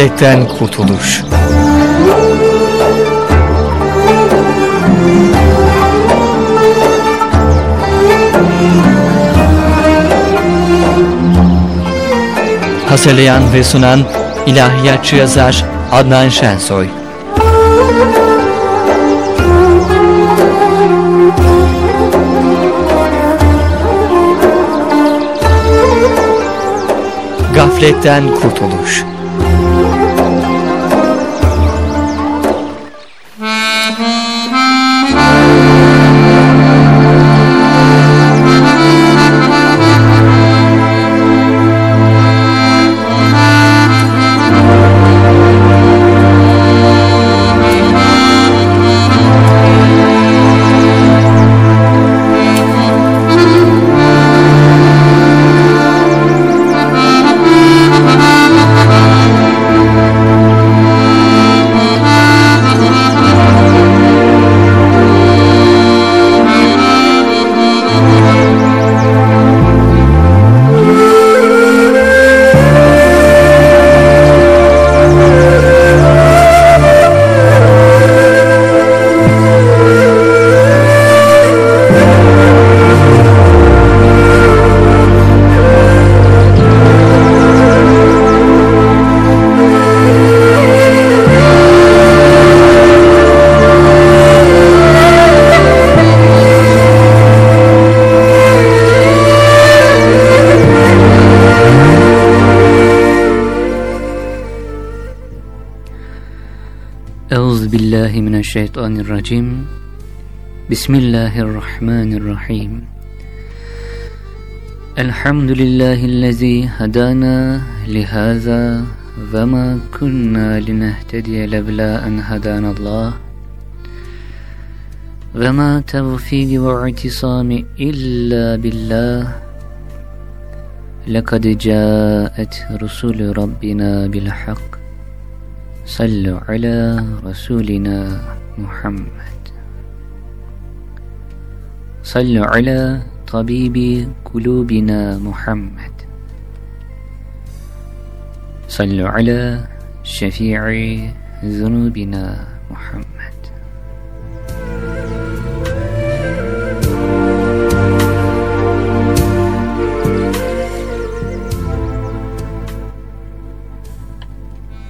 Gafletten kurtuluş. Hazırlayan ve sunan ilahiyatçı yazar Adnan Şensoy. Gafletten kurtuluş. بالله من الشيطان الرجيم. بسم الله الرحمن الرحيم. الحمد لله الذي هدانا لهذا وما كنا لنهتدي لولا أن هدانا الله. وما توفيقي واعتصامي إلا بالله. لقد جاءت رسل ربنا بالحق. Sallu ala rasulina محمد. صلوا على طبيب قلوبنا محمد. صلوا على شفيع ذنوبنا محمد.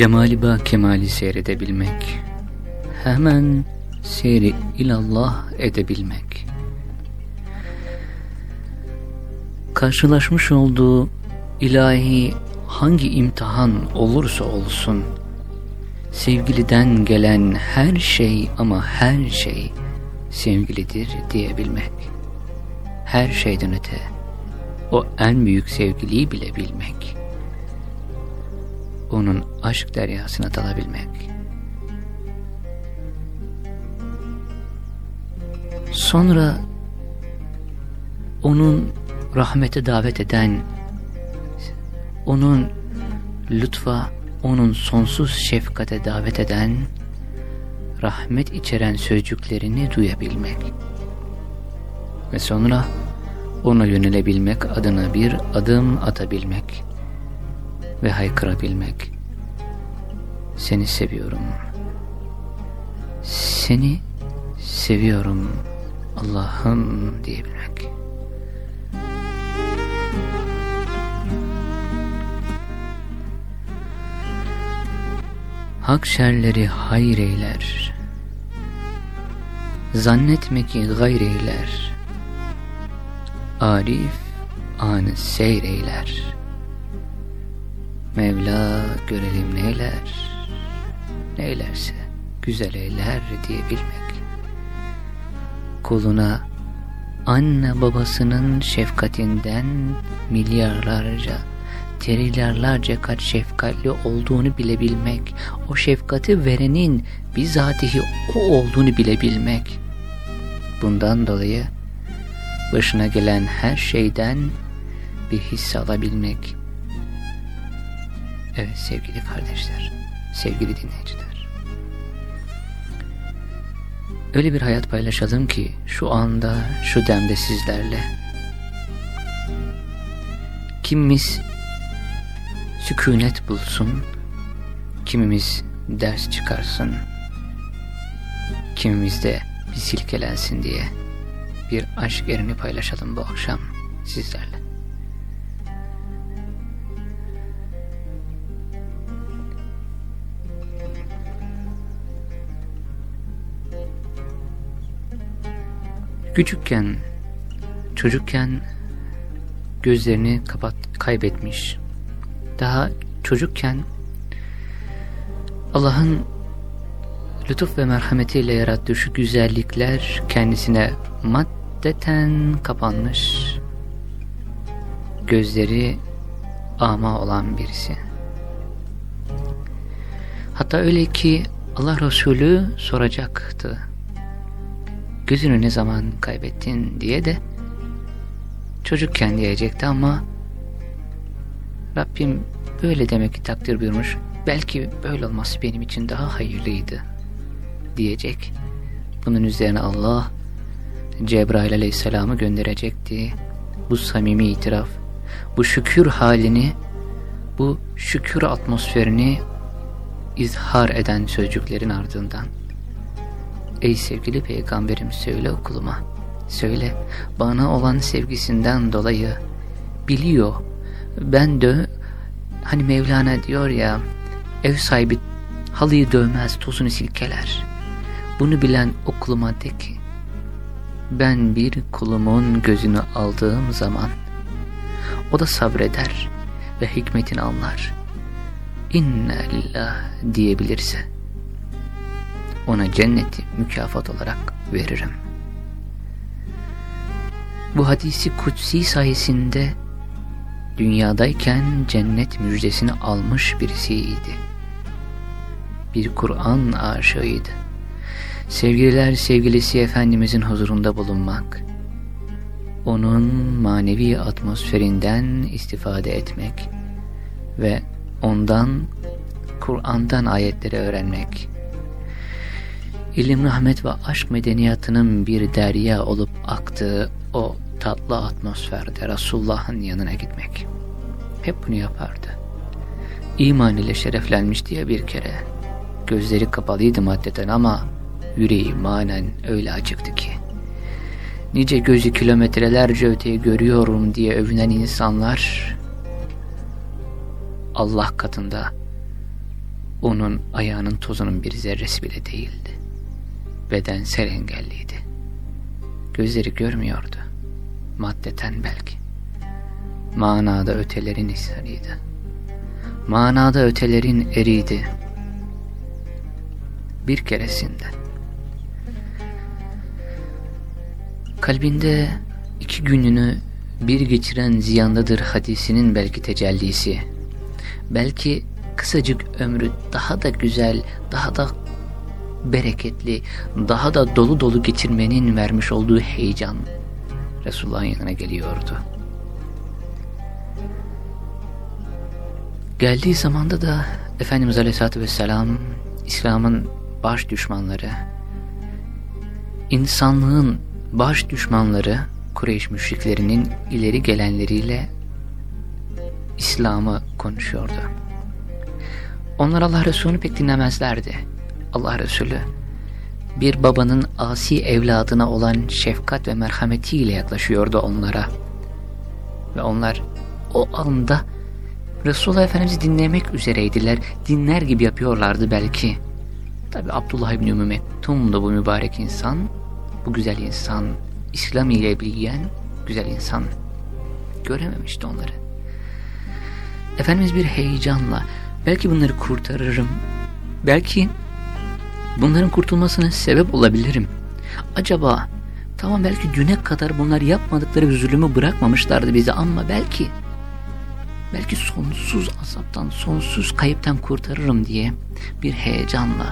Cemali ba kemali seyredebilmek, hemen seyri ilallah edebilmek. Karşılaşmış olduğu ilahi hangi imtihan olursa olsun, sevgiliden gelen her şey ama her şey sevgilidir diyebilmek. Her şeyden öte, o en büyük sevgiliyi bile bilmek onun aşk deryasına dalabilmek. Sonra onun rahmete davet eden, onun lütfa, onun sonsuz şefkate davet eden, rahmet içeren sözcüklerini duyabilmek. Ve sonra ona yönelebilmek adına bir adım atabilmek ve haykırabilmek. Seni seviyorum. Seni seviyorum Allah'ım diyebilmek. Hak şerleri hayır eyler. Zannetme ki gayr eyler. Arif anı seyreyler. Mevla görelim neyler, neylerse güzel eyler diyebilmek. Kuluna anne babasının şefkatinden milyarlarca, trilyarlarca kat şefkatli olduğunu bilebilmek, o şefkati verenin bizatihi o olduğunu bilebilmek. Bundan dolayı başına gelen her şeyden bir his alabilmek. Evet sevgili kardeşler, sevgili dinleyiciler. Öyle bir hayat paylaşalım ki şu anda, şu demde sizlerle. Kimimiz sükunet bulsun, kimimiz ders çıkarsın, kimimiz de bir silkelensin diye bir aşk erini paylaşalım bu akşam sizlerle. Küçükken, çocukken gözlerini kapat, kaybetmiş. Daha çocukken Allah'ın lütuf ve merhametiyle yarattığı şu güzellikler kendisine maddeten kapanmış. Gözleri ama olan birisi. Hatta öyle ki Allah Resulü soracaktı. Gözünü ne zaman kaybettin diye de çocukken diyecekti ama Rabbim böyle demek ki takdir buyurmuş. Belki böyle olması benim için daha hayırlıydı diyecek. Bunun üzerine Allah Cebrail aleyhisselamı gönderecekti. Bu samimi itiraf, bu şükür halini, bu şükür atmosferini izhar eden sözcüklerin ardından. Ey sevgili peygamberim söyle okuluma, söyle bana olan sevgisinden dolayı biliyor. Ben de hani Mevlana diyor ya ev sahibi halıyı dövmez tozunu silkeler. Bunu bilen okuluma de ki ben bir kulumun gözünü aldığım zaman o da sabreder ve hikmetini anlar. İnna lillah diyebilirse ona cenneti mükafat olarak veririm. Bu hadisi kutsi sayesinde dünyadayken cennet müjdesini almış birisiydi. Bir Kur'an aşığıydı. Sevgililer sevgilisi Efendimizin huzurunda bulunmak, onun manevi atmosferinden istifade etmek ve ondan, Kur'an'dan ayetleri öğrenmek, ilim, rahmet ve aşk medeniyatının bir derya olup aktığı o tatlı atmosferde Resulullah'ın yanına gitmek. Hep bunu yapardı. İman ile şereflenmiş diye bir kere. Gözleri kapalıydı maddeten ama yüreği manen öyle açıktı ki. Nice gözü kilometrelerce öteyi görüyorum diye övünen insanlar Allah katında onun ayağının tozunun bir zerresi bile değildi. Bedensel engelliydi. Gözleri görmüyordu. Maddeten belki. Manada ötelerin isharıydı. Manada ötelerin eriydi. Bir keresinde. Kalbinde iki gününü bir geçiren ziyandadır hadisinin belki tecellisi. Belki kısacık ömrü daha da güzel, daha da bereketli, daha da dolu dolu geçirmenin vermiş olduğu heyecan Resulullah'ın yanına geliyordu. Geldiği zamanda da Efendimiz Aleyhisselatü Vesselam İslam'ın baş düşmanları, insanlığın baş düşmanları Kureyş müşriklerinin ileri gelenleriyle İslam'ı konuşuyordu. Onlar Allah Resulü'nü pek dinlemezlerdi. Allah Resulü bir babanın asi evladına olan şefkat ve merhametiyle yaklaşıyordu onlara. Ve onlar o anda Resulullah Efendimiz'i dinlemek üzereydiler. Dinler gibi yapıyorlardı belki. Tabi Abdullah İbni Ümmü Mektum da bu mübarek insan, bu güzel insan, İslam ile bilgiyen güzel insan görememişti onları. Efendimiz bir heyecanla belki bunları kurtarırım, belki bunların kurtulmasına sebep olabilirim. Acaba tamam belki düne kadar bunlar yapmadıkları bir zulümü bırakmamışlardı bize ama belki belki sonsuz azaptan, sonsuz kayıptan kurtarırım diye bir heyecanla,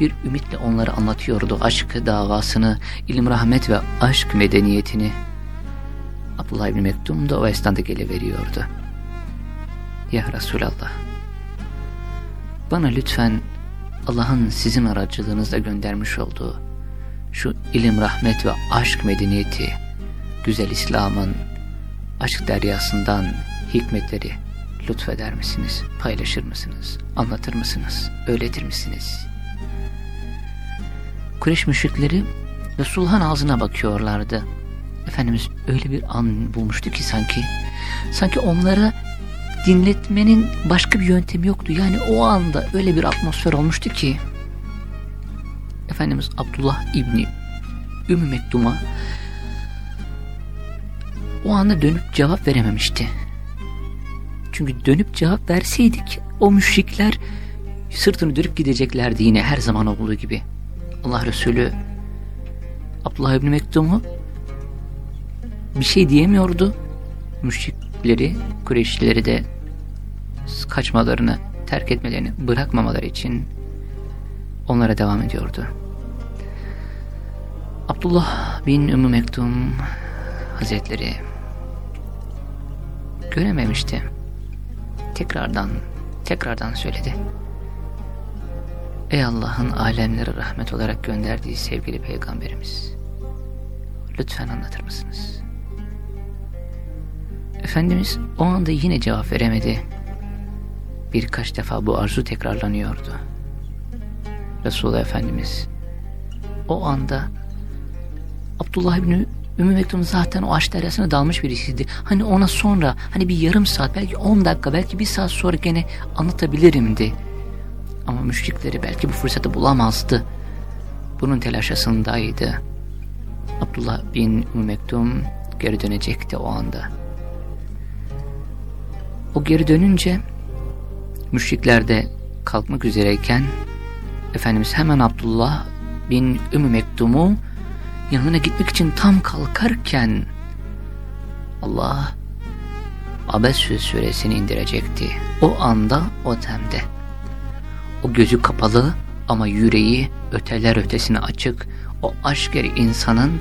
bir ümitle onlara anlatıyordu aşk davasını, ilim rahmet ve aşk medeniyetini. Abdullah İbni Mektum da o esnada geliveriyordu. Ya Resulallah, bana lütfen Allah'ın sizin aracılığınızla göndermiş olduğu şu ilim, rahmet ve aşk medeniyeti, güzel İslam'ın aşk deryasından hikmetleri lütfeder misiniz, paylaşır mısınız, anlatır mısınız, öğretir misiniz? Kureyş müşrikleri Resulullah'ın ağzına bakıyorlardı. Efendimiz öyle bir an bulmuştu ki sanki, sanki onlara dinletmenin başka bir yöntemi yoktu. Yani o anda öyle bir atmosfer olmuştu ki, Efendimiz Abdullah İbni Ümmü Mektum'a o anda dönüp cevap verememişti. Çünkü dönüp cevap verseydik o müşrikler sırtını dönüp gideceklerdi yine her zaman olduğu gibi. Allah Resulü Abdullah İbni Mektum'u bir şey diyemiyordu. Müşrikleri, Kureyşlileri de kaçmalarını, terk etmelerini bırakmamaları için onlara devam ediyordu. Abdullah bin Ümmü Mektum Hazretleri görememişti. Tekrardan, tekrardan söyledi. Ey Allah'ın alemlere rahmet olarak gönderdiği sevgili peygamberimiz. Lütfen anlatır mısınız? Efendimiz o anda yine cevap veremedi. Birkaç defa bu arzu tekrarlanıyordu. Resulullah Efendimiz o anda Abdullah İbni Ümmü Mektum zaten o aşk deryasına dalmış birisiydi. Hani ona sonra hani bir yarım saat belki on dakika belki bir saat sonra gene anlatabilirimdi. Ama müşrikleri belki bu fırsatı bulamazdı. Bunun telaşasındaydı. Abdullah bin Ümmü Mektum geri dönecekti o anda. O geri dönünce müşrikler de kalkmak üzereyken Efendimiz hemen Abdullah bin Ümmü Mektum'u yanına gitmek için tam kalkarken Allah Abesü suresini indirecekti. O anda o temde. O gözü kapalı ama yüreği öteler ötesine açık o aşk eri insanın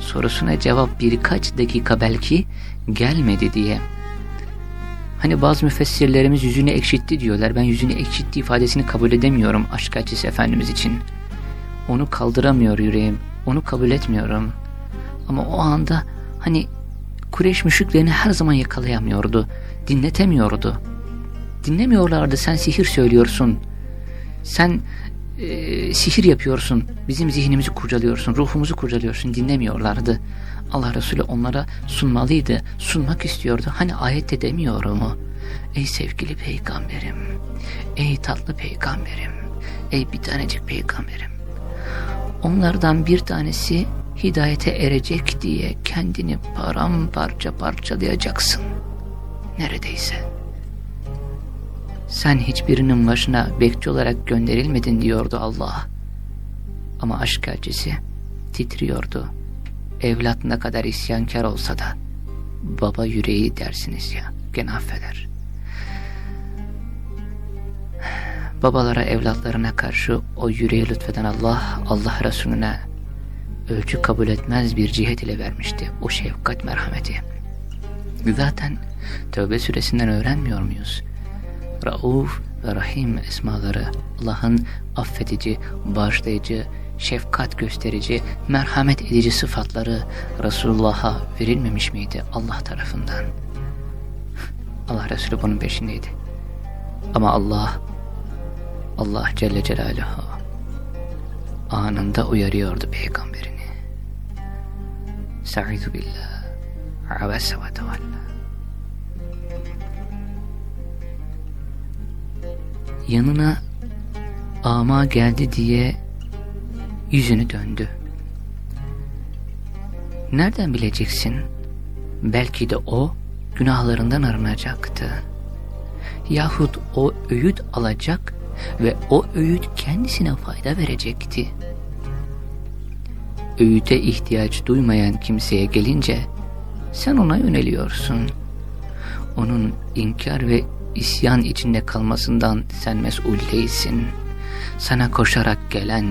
sorusuna cevap birkaç dakika belki gelmedi diye. Hani bazı müfessirlerimiz yüzünü ekşitti diyorlar. Ben yüzünü ekşitti ifadesini kabul edemiyorum aşk acısı Efendimiz için. Onu kaldıramıyor yüreğim. Onu kabul etmiyorum. Ama o anda hani Kureyş müşriklerini her zaman yakalayamıyordu. Dinletemiyordu. Dinlemiyorlardı sen sihir söylüyorsun. Sen e, sihir yapıyorsun. Bizim zihnimizi kurcalıyorsun. Ruhumuzu kurcalıyorsun. Dinlemiyorlardı. Allah Resulü onlara sunmalıydı. Sunmak istiyordu. Hani ayette demiyor mu? Ey sevgili peygamberim. Ey tatlı peygamberim. Ey bir tanecik peygamberim. Onlardan bir tanesi hidayete erecek diye kendini paramparça parçalayacaksın. Neredeyse. Sen hiçbirinin başına bekçi olarak gönderilmedin diyordu Allah. Ama aşk elçisi titriyordu. Evlat ne kadar isyankar olsa da baba yüreği dersiniz ya gene affeder. Babalara evlatlarına karşı o yüreği lütfeden Allah, Allah Resulüne ölçü kabul etmez bir cihet ile vermişti o şefkat merhameti. Zaten Tövbe suresinden öğrenmiyor muyuz? Rauf ve Rahim esmaları Allah'ın affedici, bağışlayıcı, şefkat gösterici, merhamet edici sıfatları Resulullah'a verilmemiş miydi Allah tarafından? Allah Resulü bunun peşindeydi. Ama Allah, Allah Celle Celaluhu, anında uyarıyordu peygamberini. Sa'idu billah. Abese ve tevalla. Yanına ama geldi diye yüzünü döndü. Nereden bileceksin? Belki de o günahlarından arınacaktı. Yahut o öğüt alacak ve o öğüt kendisine fayda verecekti. Öğüte ihtiyaç duymayan kimseye gelince sen ona yöneliyorsun. Onun inkar ve isyan içinde kalmasından sen mesul değilsin. Sana koşarak gelen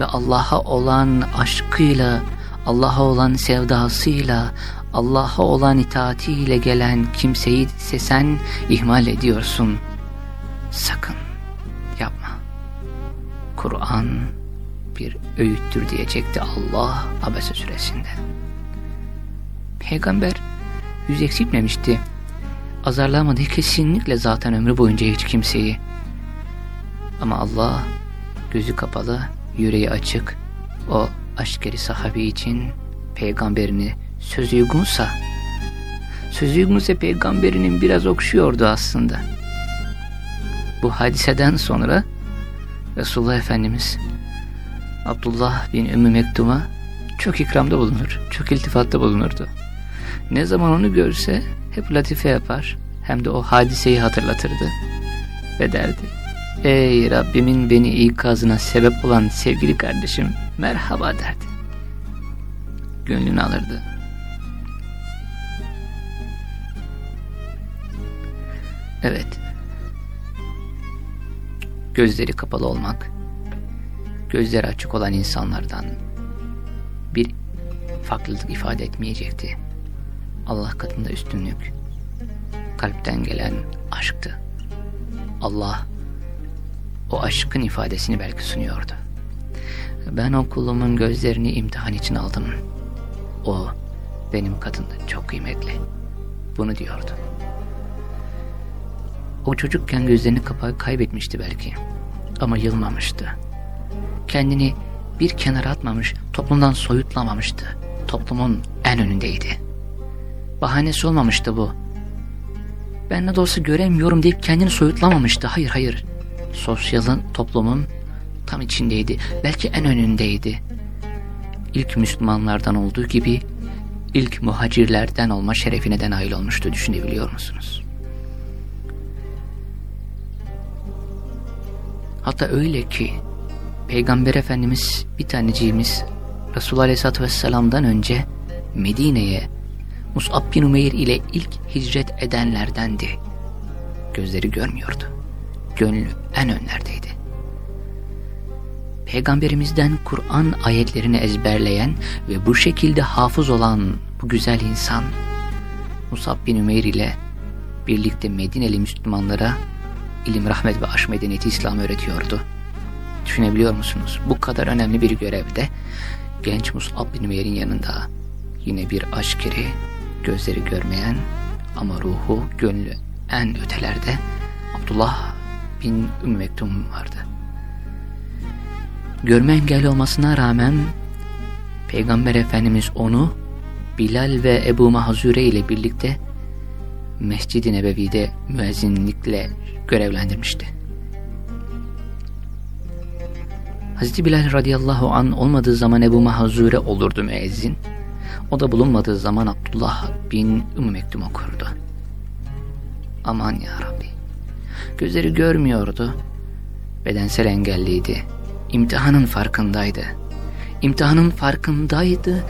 ve Allah'a olan aşkıyla, Allah'a olan sevdasıyla, Allah'a olan itaatiyle gelen kimseyi ise sen ihmal ediyorsun. Sakın yapma. Kur'an bir öğüttür diyecekti Allah Abese suresinde. Peygamber yüz eksiltmemişti. Azarlamadı kesinlikle zaten ömrü boyunca hiç kimseyi. Ama Allah gözü kapalı, yüreği açık, o aşkeri sahabi için peygamberini söz uygunsa, söz uygunsa peygamberinin biraz okşuyordu aslında. Bu hadiseden sonra Resulullah Efendimiz Abdullah bin Ümmü Mektum'a çok ikramda bulunur, çok iltifatta bulunurdu. Ne zaman onu görse hep latife yapar, hem de o hadiseyi hatırlatırdı ve derdi. Ey Rabbimin beni ikazına sebep olan sevgili kardeşim merhaba derdi. Gönlünü alırdı. Evet. Gözleri kapalı olmak, gözleri açık olan insanlardan bir farklılık ifade etmeyecekti. Allah katında üstünlük, kalpten gelen aşktı. Allah o aşkın ifadesini belki sunuyordu. Ben o kulumun gözlerini imtihan için aldım. O benim katında çok kıymetli. Bunu diyordu. O çocukken gözlerini kapağı kaybetmişti belki. Ama yılmamıştı. Kendini bir kenara atmamış, toplumdan soyutlamamıştı. Toplumun en önündeydi. Bahanesi olmamıştı bu. Ben ne de olsa göremiyorum deyip kendini soyutlamamıştı. Hayır hayır. Sosyalın, toplumun tam içindeydi. Belki en önündeydi. İlk Müslümanlardan olduğu gibi ilk muhacirlerden olma şerefine de nail olmuştu düşünebiliyor musunuz? Hatta öyle ki Peygamber Efendimiz bir taneciğimiz Resulullah Aleyhisselatü Vesselam'dan önce Medine'ye Mus'ab bin Umeyr ile ilk hicret edenlerdendi. Gözleri görmüyordu. Gönlü en önlerdeydi. Peygamberimizden Kur'an ayetlerini ezberleyen ve bu şekilde hafız olan bu güzel insan Musab bin Umeyr ile birlikte Medineli Müslümanlara ilim, rahmet ve aşk medeniyeti İslam öğretiyordu. Düşünebiliyor musunuz? Bu kadar önemli bir görevde genç Mus'ab bin Umeyr'in yanında yine bir aşk eri, gözleri görmeyen ama ruhu, gönlü en ötelerde Abdullah bin Ümmü Mektum vardı. Görme engelli olmasına rağmen Peygamber Efendimiz onu Bilal ve Ebu Mahzure ile birlikte Mescid-i Nebevi'de müezzinlikle görevlendirmişti. Hazreti Bilal radıyallahu an olmadığı zaman Ebu Mahzure olurdu müezzin. O da bulunmadığı zaman Abdullah bin Ümmü Mektum okurdu. Aman ya Rabbi. Gözleri görmüyordu. Bedensel engelliydi. İmtihanın farkındaydı. İmtihanın farkındaydı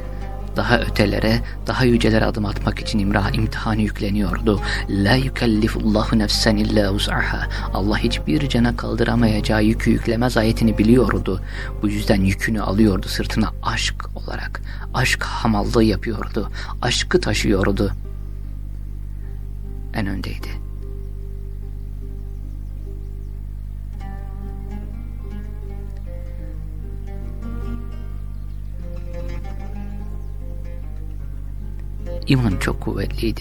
daha ötelere, daha yücelere adım atmak için imra imtihanı yükleniyordu. La yukellifullahu nefsen illa uz'aha. Allah hiçbir cana kaldıramayacağı yükü yüklemez ayetini biliyordu. Bu yüzden yükünü alıyordu sırtına aşk olarak. Aşk hamallığı yapıyordu. Aşkı taşıyordu. En öndeydi. İman çok kuvvetliydi.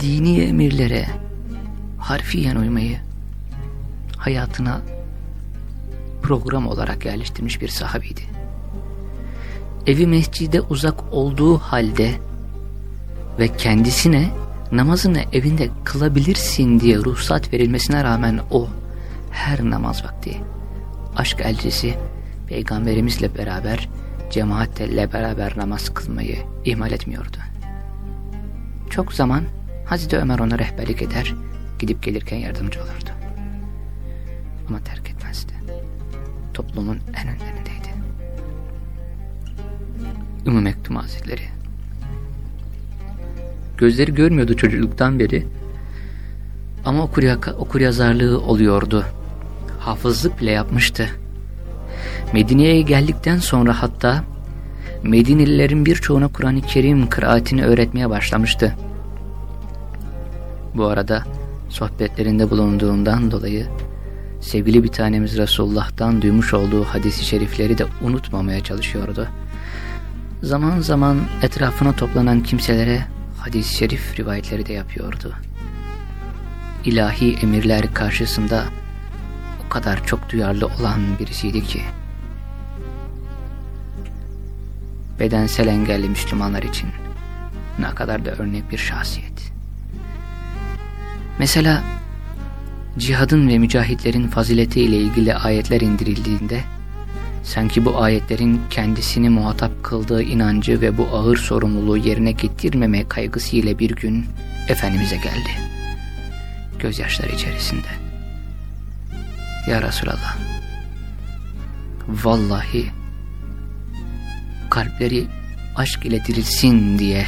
Dini emirlere harfiyen uymayı hayatına program olarak yerleştirmiş bir sahabiydi. Evi mescide uzak olduğu halde ve kendisine namazını evinde kılabilirsin diye ruhsat verilmesine rağmen o her namaz vakti aşk elçisi peygamberimizle beraber cemaatle beraber namaz kılmayı ihmal etmiyordu. Çok zaman Hazreti Ömer ona rehberlik eder, gidip gelirken yardımcı olurdu. Ama terk etmezdi. Toplumun en önlerindeydi. Ümmü Mektum Hazretleri. Gözleri görmüyordu çocukluktan beri. Ama okur, okur yazarlığı oluyordu. Hafızlık bile yapmıştı. Medine'ye geldikten sonra hatta Medinelilerin birçoğuna Kur'an-ı Kerim kıraatini öğretmeye başlamıştı. Bu arada sohbetlerinde bulunduğundan dolayı sevgili bir tanemiz Resulullah'tan duymuş olduğu hadisi şerifleri de unutmamaya çalışıyordu. Zaman zaman etrafına toplanan kimselere hadis-i şerif rivayetleri de yapıyordu. İlahi emirler karşısında o kadar çok duyarlı olan birisiydi ki, bedensel engelli Müslümanlar için ne kadar da örnek bir şahsiyet. Mesela cihadın ve mücahitlerin fazileti ile ilgili ayetler indirildiğinde sanki bu ayetlerin kendisini muhatap kıldığı inancı ve bu ağır sorumluluğu yerine getirmeme kaygısıyla bir gün Efendimiz'e geldi. Gözyaşları içerisinde. Ya Resulallah, vallahi kalpleri aşk ile dirilsin diye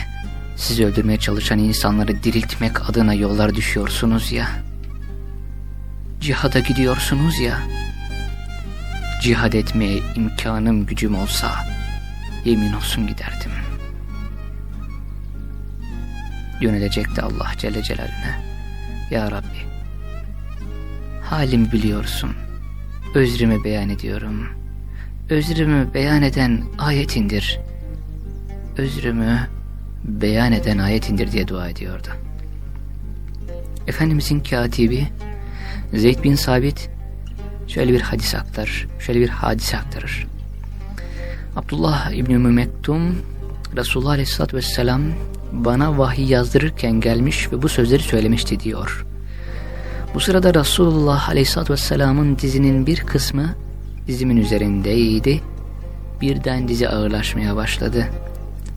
sizi öldürmeye çalışan insanları diriltmek adına yollar düşüyorsunuz ya. Cihada gidiyorsunuz ya. Cihad etmeye imkanım gücüm olsa yemin olsun giderdim. Yönelecekti Allah Celle Celaluhu'na. Ya Rabbi halimi biliyorsun. Özrümü beyan ediyorum. Özrümü beyan eden ayetindir. Özrümü beyan eden ayetindir diye dua ediyordu. Efendimizin katibi Zeyd bin Sabit şöyle bir hadis aktarır, şöyle bir hadise aktarır. Abdullah İbni Mektum Resulullah Aleyhisselatü Vesselam bana vahiy yazdırırken gelmiş ve bu sözleri söylemişti diyor. Bu sırada Resulullah Aleyhisselatü Vesselam'ın dizinin bir kısmı dizimin üzerindeydi. Birden dizi ağırlaşmaya başladı.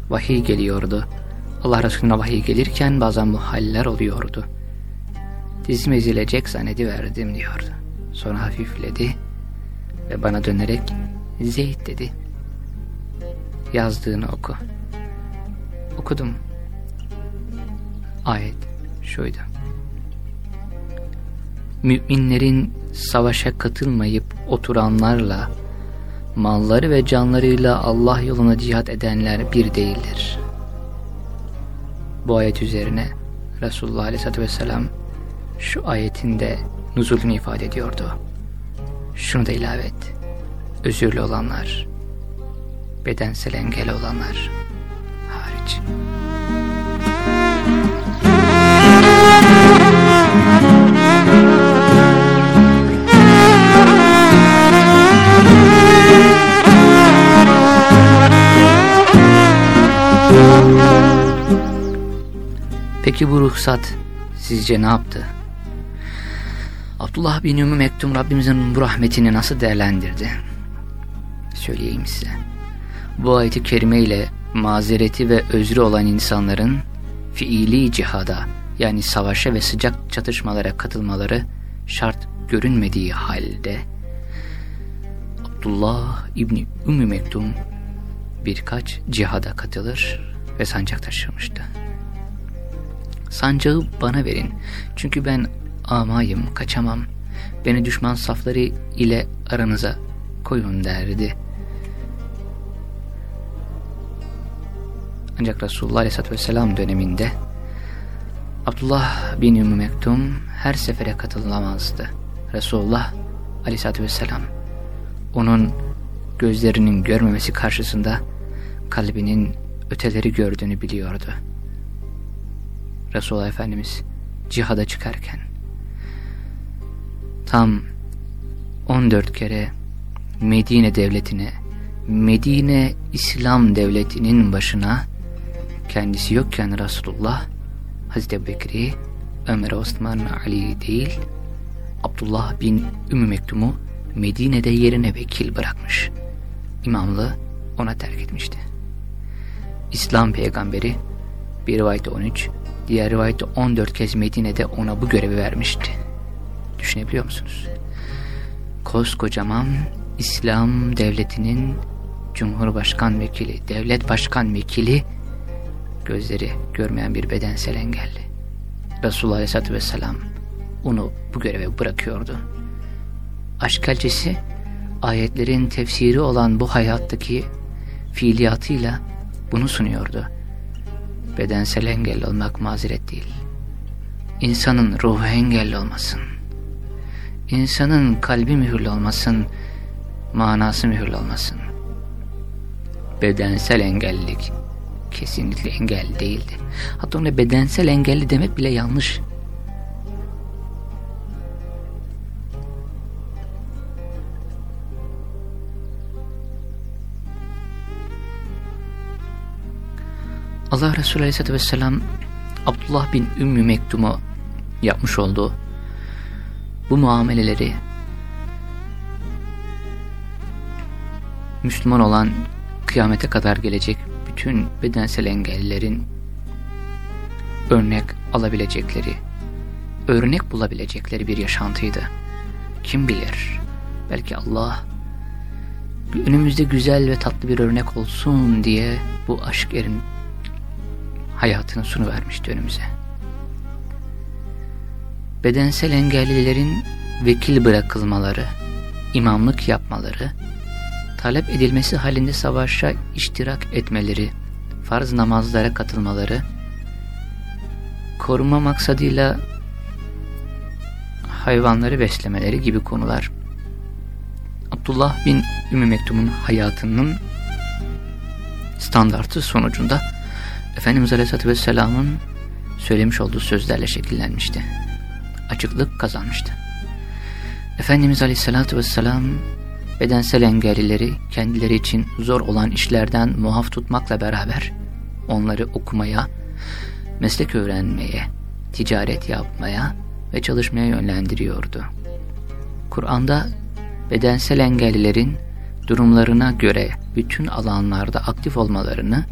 Vahiy geliyordu. Allah Resulüne vahiy gelirken bazen bu haller oluyordu. Dizim ezilecek zannediverdim diyordu. Sonra hafifledi ve bana dönerek Zeyd dedi. Yazdığını oku. Okudum. Ayet şuydu. Müminlerin savaşa katılmayıp oturanlarla, malları ve canlarıyla Allah yoluna cihat edenler bir değildir. Bu ayet üzerine Resulullah Aleyhisselatü Vesselam şu ayetinde nuzulünü ifade ediyordu. Şunu da ilave et. Özürlü olanlar, bedensel engel olanlar hariç. Peki bu ruhsat sizce ne yaptı? Abdullah bin Ümmü Mektum Rabbimizin bu rahmetini nasıl değerlendirdi? Söyleyeyim size. Bu ayeti kerime ile mazereti ve özrü olan insanların fiili cihada yani savaşa ve sıcak çatışmalara katılmaları şart görünmediği halde Abdullah İbni Ümmü Mektum birkaç cihada katılır ve sancak taşımıştı. Sancağı bana verin çünkü ben amayım kaçamam. Beni düşman safları ile aranıza koyun derdi. Ancak Resulullah Aleyhisselatü Vesselam döneminde Abdullah bin Ümmü Mektum her sefere katılamazdı. Resulullah Aleyhisselatü Vesselam onun gözlerinin görmemesi karşısında kalbinin öteleri gördüğünü biliyordu. Resulullah Efendimiz cihada çıkarken tam 14 kere Medine devletine, Medine İslam devletinin başına kendisi yokken Resulullah Hazreti Bekri, Ömer Osman Ali değil, Abdullah bin Ümmü Mektum'u Medine'de yerine vekil bırakmış. İmamlığı ona terk etmişti. İslam peygamberi bir rivayette 13, diğer rivayette 14 kez Medine'de ona bu görevi vermişti. Düşünebiliyor musunuz? Koskocaman İslam devletinin Cumhurbaşkan vekili, devlet başkan vekili gözleri görmeyen bir bedensel engelli. Resulullah Aleyhisselatü Vesselam onu bu göreve bırakıyordu. Aşk elçisi ayetlerin tefsiri olan bu hayattaki fiiliyatıyla bunu sunuyordu. Bedensel engelli olmak mazeret değil. İnsanın ruhu engelli olmasın. İnsanın kalbi mühürlü olmasın, manası mühürlü olmasın. Bedensel engellilik kesinlikle engel değildi. Hatta ona bedensel engelli demek bile yanlış. Allah Resulü Aleyhisselatü Vesselam Abdullah bin Ümmü Mektum'a yapmış olduğu bu muameleleri Müslüman olan kıyamete kadar gelecek bütün bedensel engellilerin örnek alabilecekleri, örnek bulabilecekleri bir yaşantıydı. Kim bilir, belki Allah önümüzde güzel ve tatlı bir örnek olsun diye bu aşk erin hayatını sunu vermişti önümüze. Bedensel engellilerin vekil bırakılmaları, imamlık yapmaları, talep edilmesi halinde savaşa iştirak etmeleri, farz namazlara katılmaları, koruma maksadıyla hayvanları beslemeleri gibi konular Abdullah bin Ümmü Mektum'un hayatının standartı sonucunda Efendimiz Aleyhisselatü Vesselam'ın söylemiş olduğu sözlerle şekillenmişti. Açıklık kazanmıştı. Efendimiz Aleyhisselatü Vesselam bedensel engellileri kendileri için zor olan işlerden muaf tutmakla beraber onları okumaya, meslek öğrenmeye, ticaret yapmaya ve çalışmaya yönlendiriyordu. Kur'an'da bedensel engellilerin durumlarına göre bütün alanlarda aktif olmalarını,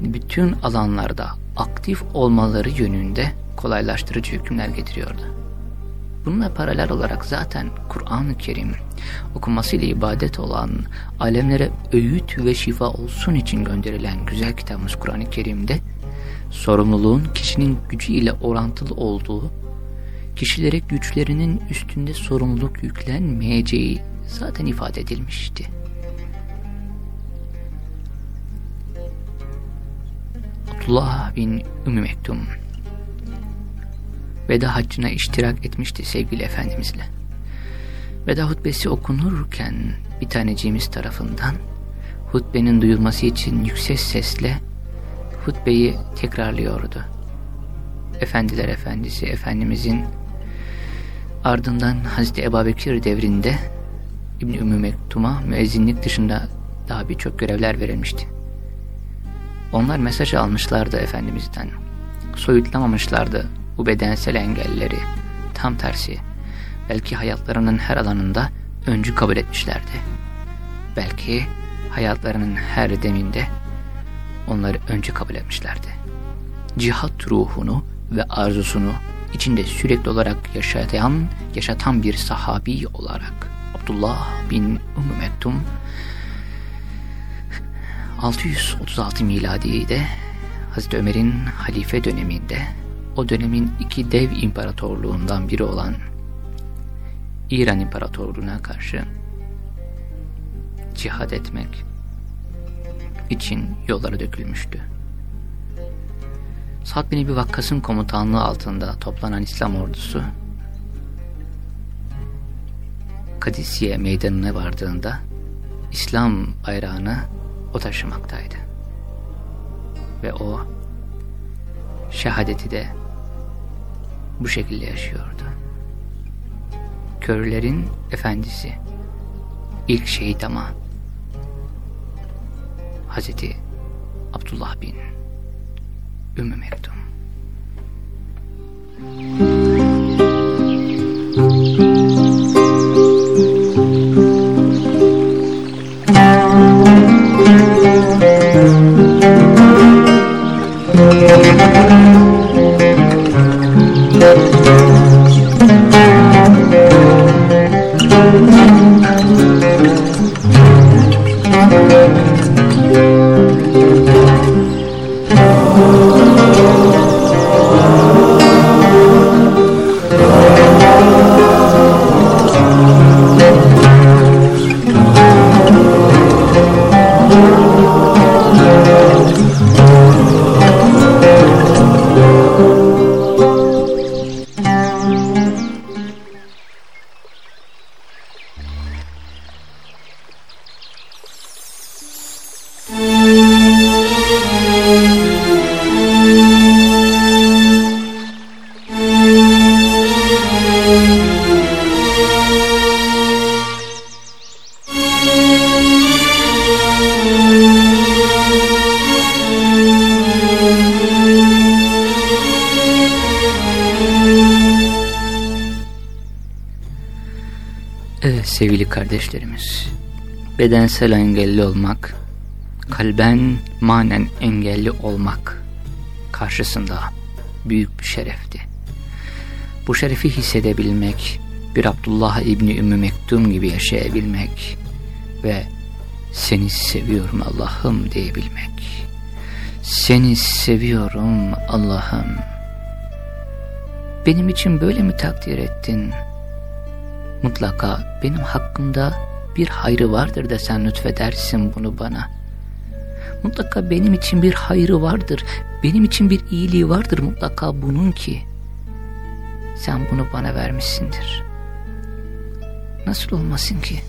bütün alanlarda aktif olmaları yönünde kolaylaştırıcı hükümler getiriyordu. Bununla paralel olarak zaten Kur'an-ı Kerim okunmasıyla ibadet olan alemlere öğüt ve şifa olsun için gönderilen güzel kitabımız Kur'an-ı Kerim'de sorumluluğun kişinin gücü ile orantılı olduğu, kişilere güçlerinin üstünde sorumluluk yüklenmeyeceği zaten ifade edilmişti. Abdullah bin Ümmü Mektum veda haccına iştirak etmişti sevgili Efendimizle. Veda hutbesi okunurken bir taneciğimiz tarafından hutbenin duyulması için yüksek sesle hutbeyi tekrarlıyordu. Efendiler Efendisi Efendimizin ardından Hazreti Ebubekir devrinde İbni Ümmü Mektum'a müezzinlik dışında daha birçok görevler verilmişti. Onlar mesaj almışlardı Efendimiz'den. Soyutlamamışlardı bu bedensel engelleri. Tam tersi, belki hayatlarının her alanında öncü kabul etmişlerdi. Belki hayatlarının her deminde onları önce kabul etmişlerdi. Cihat ruhunu ve arzusunu içinde sürekli olarak yaşayan, yaşatan bir sahabi olarak Abdullah bin Ümmü Mektum 636 miladide Hazreti Ömer'in halife döneminde o dönemin iki dev imparatorluğundan biri olan İran İmparatorluğu'na karşı cihad etmek için yollara dökülmüştü. Sa'd bin Ebi Vakkas'ın komutanlığı altında toplanan İslam ordusu Kadisiye meydanına vardığında İslam bayrağını o taşımaktaydı. Ve o şehadeti de bu şekilde yaşıyordu. körlerin efendisi. İlk şehit ama Hazreti Abdullah bin Ümmü Mektum. Evet kardeşlerimiz, bedensel engelli olmak, kalben manen engelli olmak karşısında büyük bir şerefti. Bu şerefi hissedebilmek, bir Abdullah İbni Ümmü Mektum gibi yaşayabilmek ve seni seviyorum Allah'ım diyebilmek. Seni seviyorum Allah'ım. Benim için böyle mi takdir ettin? Mutlaka benim hakkımda bir hayrı vardır da sen lütfedersin bunu bana. Mutlaka benim için bir hayrı vardır, benim için bir iyiliği vardır mutlaka bunun ki. Sen bunu bana vermişsindir. Nasıl olmasın ki?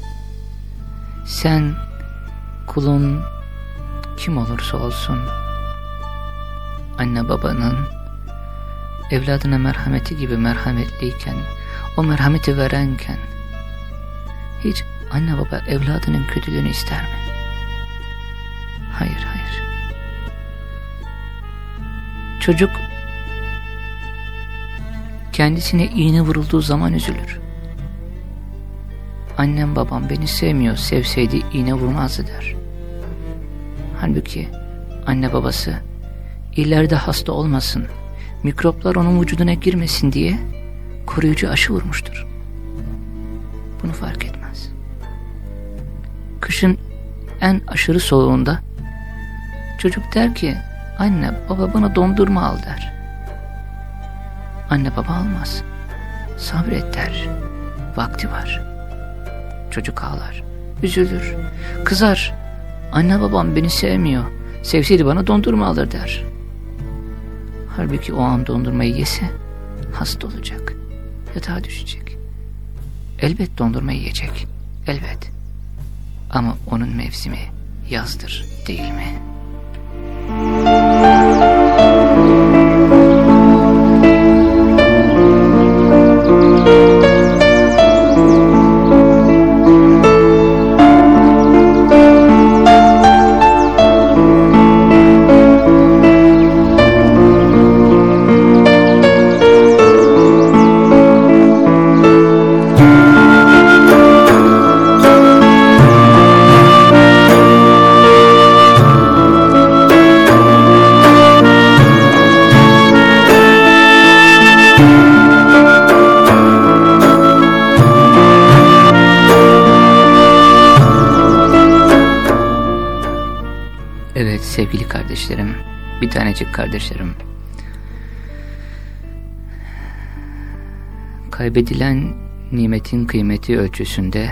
Sen kulun kim olursa olsun, anne babanın evladına merhameti gibi merhametliyken, o merhameti verenken, hiç anne baba evladının kötülüğünü ister mi? Hayır, hayır. Çocuk kendisine iğne vurulduğu zaman üzülür. Annem babam beni sevmiyor, sevseydi iğne vurmazdı der. Halbuki anne babası ileride hasta olmasın, mikroplar onun vücuduna girmesin diye koruyucu aşı vurmuştur. Bunu fark etmez. Kışın en aşırı soğuğunda çocuk der ki anne baba bana dondurma al der. Anne baba almaz. Sabret der. Vakti var. Çocuk ağlar. Üzülür. Kızar. Anne babam beni sevmiyor. Sevseydi bana dondurma alır der. Halbuki o an dondurmayı yese hasta olacak. Yatağa düşecek. Elbet dondurmayı yiyecek. Elbet. Ama onun mevsimi yazdır değil mi? Bir tanecik kardeşlerim. Kaybedilen nimetin kıymeti ölçüsünde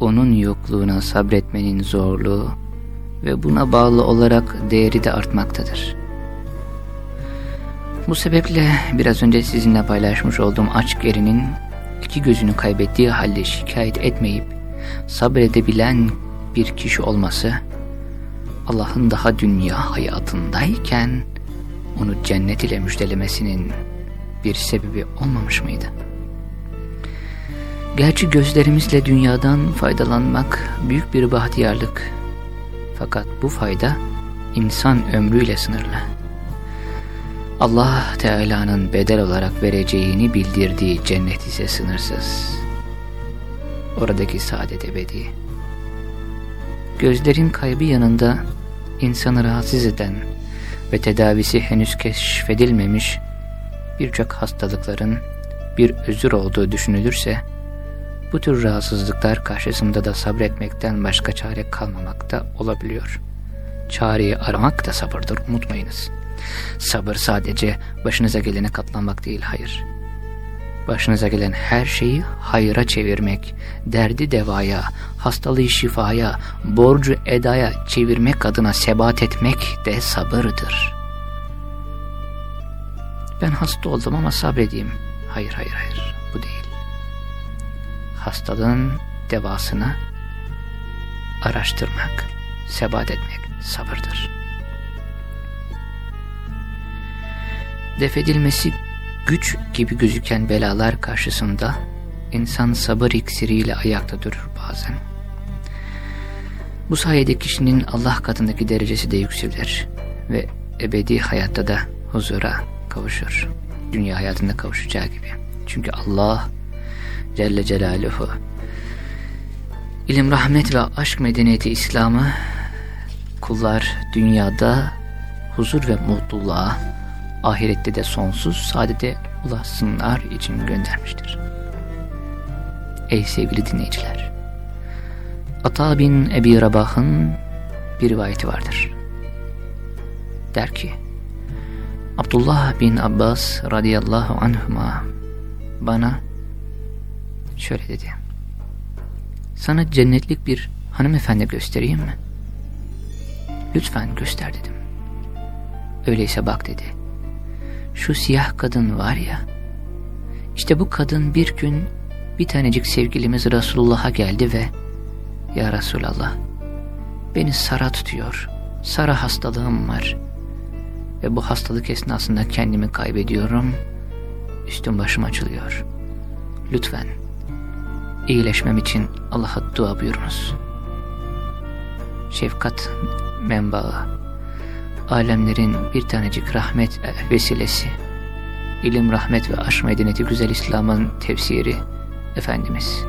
onun yokluğuna sabretmenin zorluğu ve buna bağlı olarak değeri de artmaktadır. Bu sebeple biraz önce sizinle paylaşmış olduğum aç gerinin iki gözünü kaybettiği halde şikayet etmeyip sabredebilen bir kişi olması Allah'ın daha dünya hayatındayken onu cennet ile müjdelemesinin bir sebebi olmamış mıydı? Gerçi gözlerimizle dünyadan faydalanmak büyük bir bahtiyarlık. Fakat bu fayda insan ömrüyle sınırlı. Allah Teala'nın bedel olarak vereceğini bildirdiği cennet ise sınırsız. Oradaki saadet ebedi. Gözlerin kaybı yanında insanı rahatsız eden ve tedavisi henüz keşfedilmemiş birçok hastalıkların bir özür olduğu düşünülürse, bu tür rahatsızlıklar karşısında da sabretmekten başka çare kalmamakta olabiliyor. Çareyi aramak da sabırdır, unutmayınız. Sabır sadece başınıza gelene katlanmak değil, hayır. Başınıza gelen her şeyi hayıra çevirmek, derdi devaya, hastalığı şifaya, borcu edaya çevirmek adına sebat etmek de sabırdır. Ben hasta oldum ama sabredeyim. Hayır, hayır, hayır. Bu değil. Hastalığın devasını araştırmak, sebat etmek sabırdır. Defedilmesi güç gibi gözüken belalar karşısında insan sabır iksiriyle ayakta durur bazen. Bu sayede kişinin Allah katındaki derecesi de yükselir ve ebedi hayatta da huzura kavuşur. Dünya hayatında kavuşacağı gibi. Çünkü Allah Celle Celaluhu ilim, rahmet ve aşk medeniyeti İslam'ı kullar dünyada huzur ve mutluluğa, ahirette de sonsuz saadete ulaşsınlar için göndermiştir. Ey sevgili dinleyiciler! Ata bin Ebi Rabah'ın bir rivayeti vardır. Der ki, Abdullah bin Abbas radıyallahu anhuma bana şöyle dedi. Sana cennetlik bir hanımefendi göstereyim mi? Lütfen göster dedim. Öyleyse bak dedi. Şu siyah kadın var ya, işte bu kadın bir gün bir tanecik sevgilimiz Resulullah'a geldi ve Ya Resulallah, beni sara tutuyor, sara hastalığım var ve bu hastalık esnasında kendimi kaybediyorum, üstüm başım açılıyor. Lütfen iyileşmem için Allah'a dua buyurunuz. Şefkat menbaı, alemlerin bir tanecik rahmet vesilesi, ilim, rahmet ve aşk medeniyeti güzel İslam'ın tefsiri Efendimiz.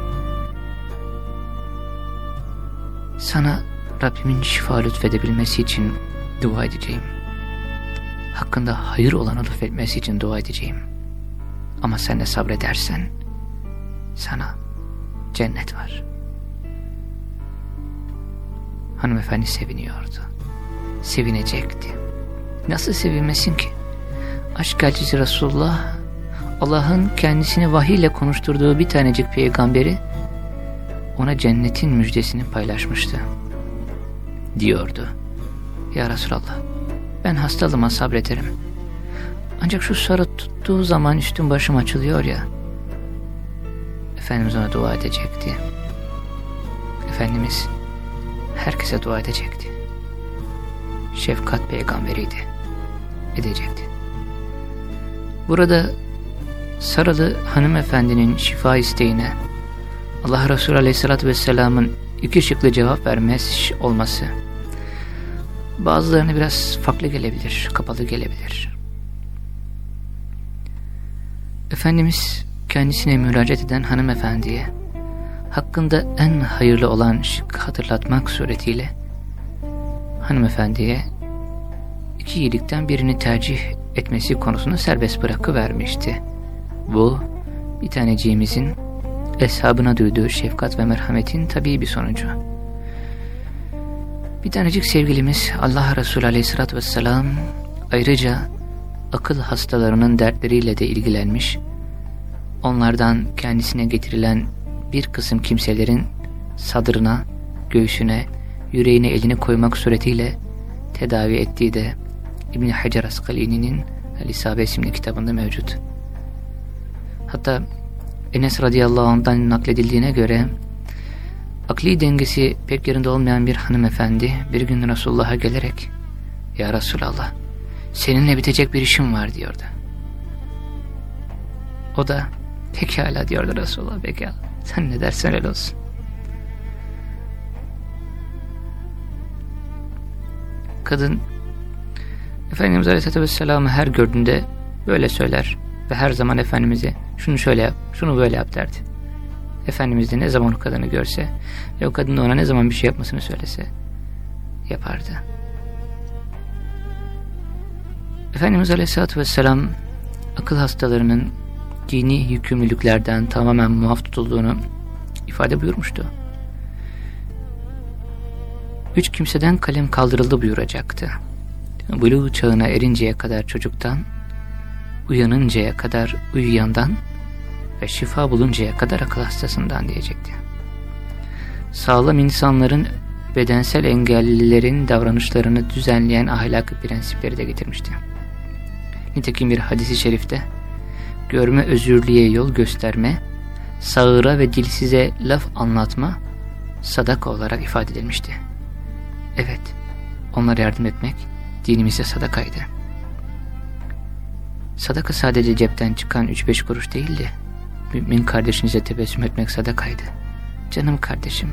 Sana Rabbimin şifa lütfedebilmesi için dua edeceğim. Hakkında hayır olanı lütfetmesi için dua edeceğim. Ama sen de sabredersen sana cennet var. Hanımefendi seviniyordu. Sevinecekti. Nasıl sevinmesin ki? Aşk elçisi Resulullah, Allah'ın kendisini vahiy ile konuşturduğu bir tanecik peygamberi, ona cennetin müjdesini paylaşmıştı. Diyordu. Ya Resulallah, ben hastalığıma sabrederim. Ancak şu sarı tuttuğu zaman üstüm başım açılıyor ya, Efendimiz ona dua edecekti. Efendimiz herkese dua edecekti. Şefkat peygamberiydi. Edecekti. Burada Sarılı hanımefendinin şifa isteğine Allah Resulü Aleyhisselatü Vesselam'ın iki şıklı cevap vermez olması bazılarına biraz farklı gelebilir, kapalı gelebilir. Efendimiz kendisine müracaat eden hanımefendiye hakkında en hayırlı olan şık hatırlatmak suretiyle hanımefendiye iki iyilikten birini tercih etmesi konusunu serbest bırakıvermişti. Bu bir taneciğimizin eshabına duyduğu şefkat ve merhametin tabii bir sonucu. Bir tanecik sevgilimiz Allah Resulü Aleyhisselatü Vesselam ayrıca akıl hastalarının dertleriyle de ilgilenmiş onlardan kendisine getirilen bir kısım kimselerin sadrına, göğsüne, yüreğine elini koymak suretiyle tedavi ettiği de İbn Hacer Askalini'nin El-İsabe isimli kitabında mevcut. Hatta Enes radıyallahu anh'dan nakledildiğine göre akli dengesi pek yerinde olmayan bir hanımefendi bir gün Resulullah'a gelerek Ya Resulallah seninle bitecek bir işim var diyordu. O da Pekala diyordu Resulullah pekala. Sen ne dersen öyle olsun. Kadın Efendimiz Aleyhisselatü Vesselam'ı her gördüğünde böyle söyler ve her zaman Efendimiz'e şunu şöyle yap, şunu böyle yap derdi. Efendimiz de ne zaman o kadını görse ve o kadın ona ne zaman bir şey yapmasını söylese yapardı. Efendimiz Aleyhisselatü Vesselam akıl hastalarının dini yükümlülüklerden tamamen muaf tutulduğunu ifade buyurmuştu. Üç kimseden kalem kaldırıldı buyuracaktı. Buluğ çağına erinceye kadar çocuktan, uyanıncaya kadar uyuyandan ve şifa buluncaya kadar akıl hastasından diyecekti. Sağlam insanların bedensel engellilerin davranışlarını düzenleyen ahlaki prensipleri de getirmişti. Nitekim bir hadisi şerifte görme özürlüğe yol gösterme, sağıra ve dilsize laf anlatma sadaka olarak ifade edilmişti. Evet, onlara yardım etmek dinimizde sadakaydı. Sadaka sadece cepten çıkan 3-5 kuruş değildi. Mümin kardeşinize tebessüm etmek sadakaydı. Canım kardeşim,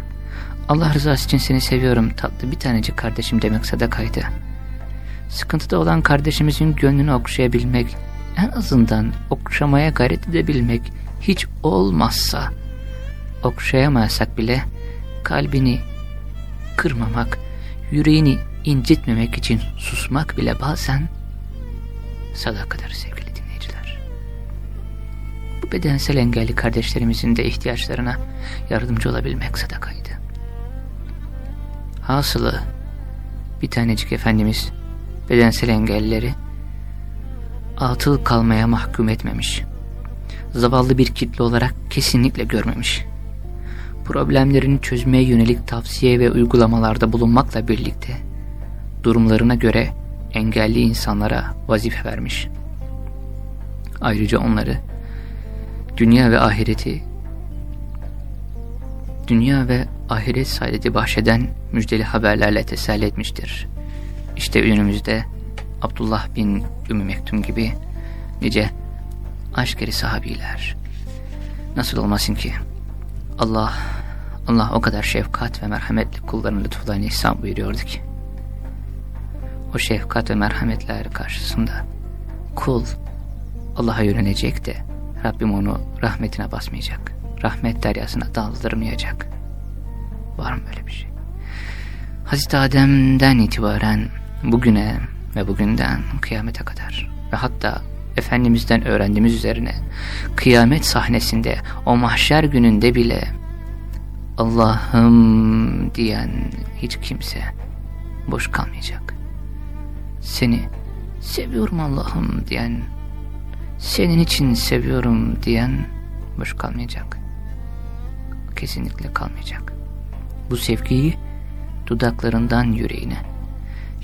Allah rızası için seni seviyorum tatlı bir tanecik kardeşim demek sadakaydı. Sıkıntıda olan kardeşimizin gönlünü okşayabilmek, en azından okşamaya gayret edebilmek hiç olmazsa, okşayamazsak bile kalbini kırmamak, yüreğini incitmemek için susmak bile bazen sadakadır sevgili dinleyiciler. Bu bedensel engelli kardeşlerimizin de ihtiyaçlarına yardımcı olabilmek sadakaydı. Hasılı bir tanecik Efendimiz bedensel engellileri atıl kalmaya mahkum etmemiş. Zavallı bir kitle olarak kesinlikle görmemiş. Problemlerini çözmeye yönelik tavsiye ve uygulamalarda bulunmakla birlikte durumlarına göre engelli insanlara vazife vermiş. Ayrıca onları dünya ve ahireti dünya ve ahiret saadeti bahşeden müjdeli haberlerle teselli etmiştir. İşte önümüzde Abdullah bin Ümmü Mektum gibi nice aşkeri sahabiler. Nasıl olmasın ki Allah Allah o kadar şefkat ve merhametli kullarını lütuflarını ihsan buyuruyordu ki o şefkat ve merhametler karşısında kul Allah'a yönelecek de Rabbim onu rahmetine basmayacak. Rahmet deryasına daldırmayacak. Var mı böyle bir şey? Hazreti Adem'den itibaren bugüne ve bugünden kıyamete kadar ve hatta Efendimiz'den öğrendiğimiz üzerine kıyamet sahnesinde o mahşer gününde bile Allah'ım diyen hiç kimse boş kalmayacak. Seni seviyorum Allah'ım diyen, senin için seviyorum diyen boş kalmayacak. Kesinlikle kalmayacak. Bu sevgiyi dudaklarından yüreğine,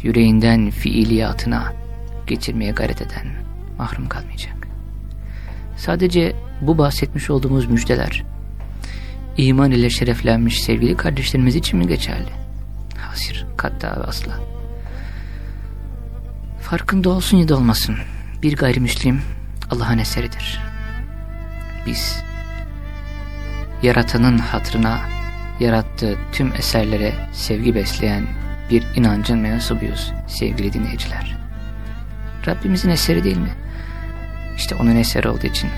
yüreğinden fiiliyatına geçirmeye gayret eden mahrum kalmayacak. Sadece bu bahsetmiş olduğumuz müjdeler, iman ile şereflenmiş sevgili kardeşlerimiz için mi geçerli? Hasir, katta ve asla. Farkında olsun ya da olmasın, bir gayrimüslim Allah'ın eseridir. Biz, yaratanın hatrına, yarattığı tüm eserlere sevgi besleyen bir inancın mensubuyuz sevgili dinleyiciler. Rabbimizin eseri değil mi? İşte onun eseri olduğu için.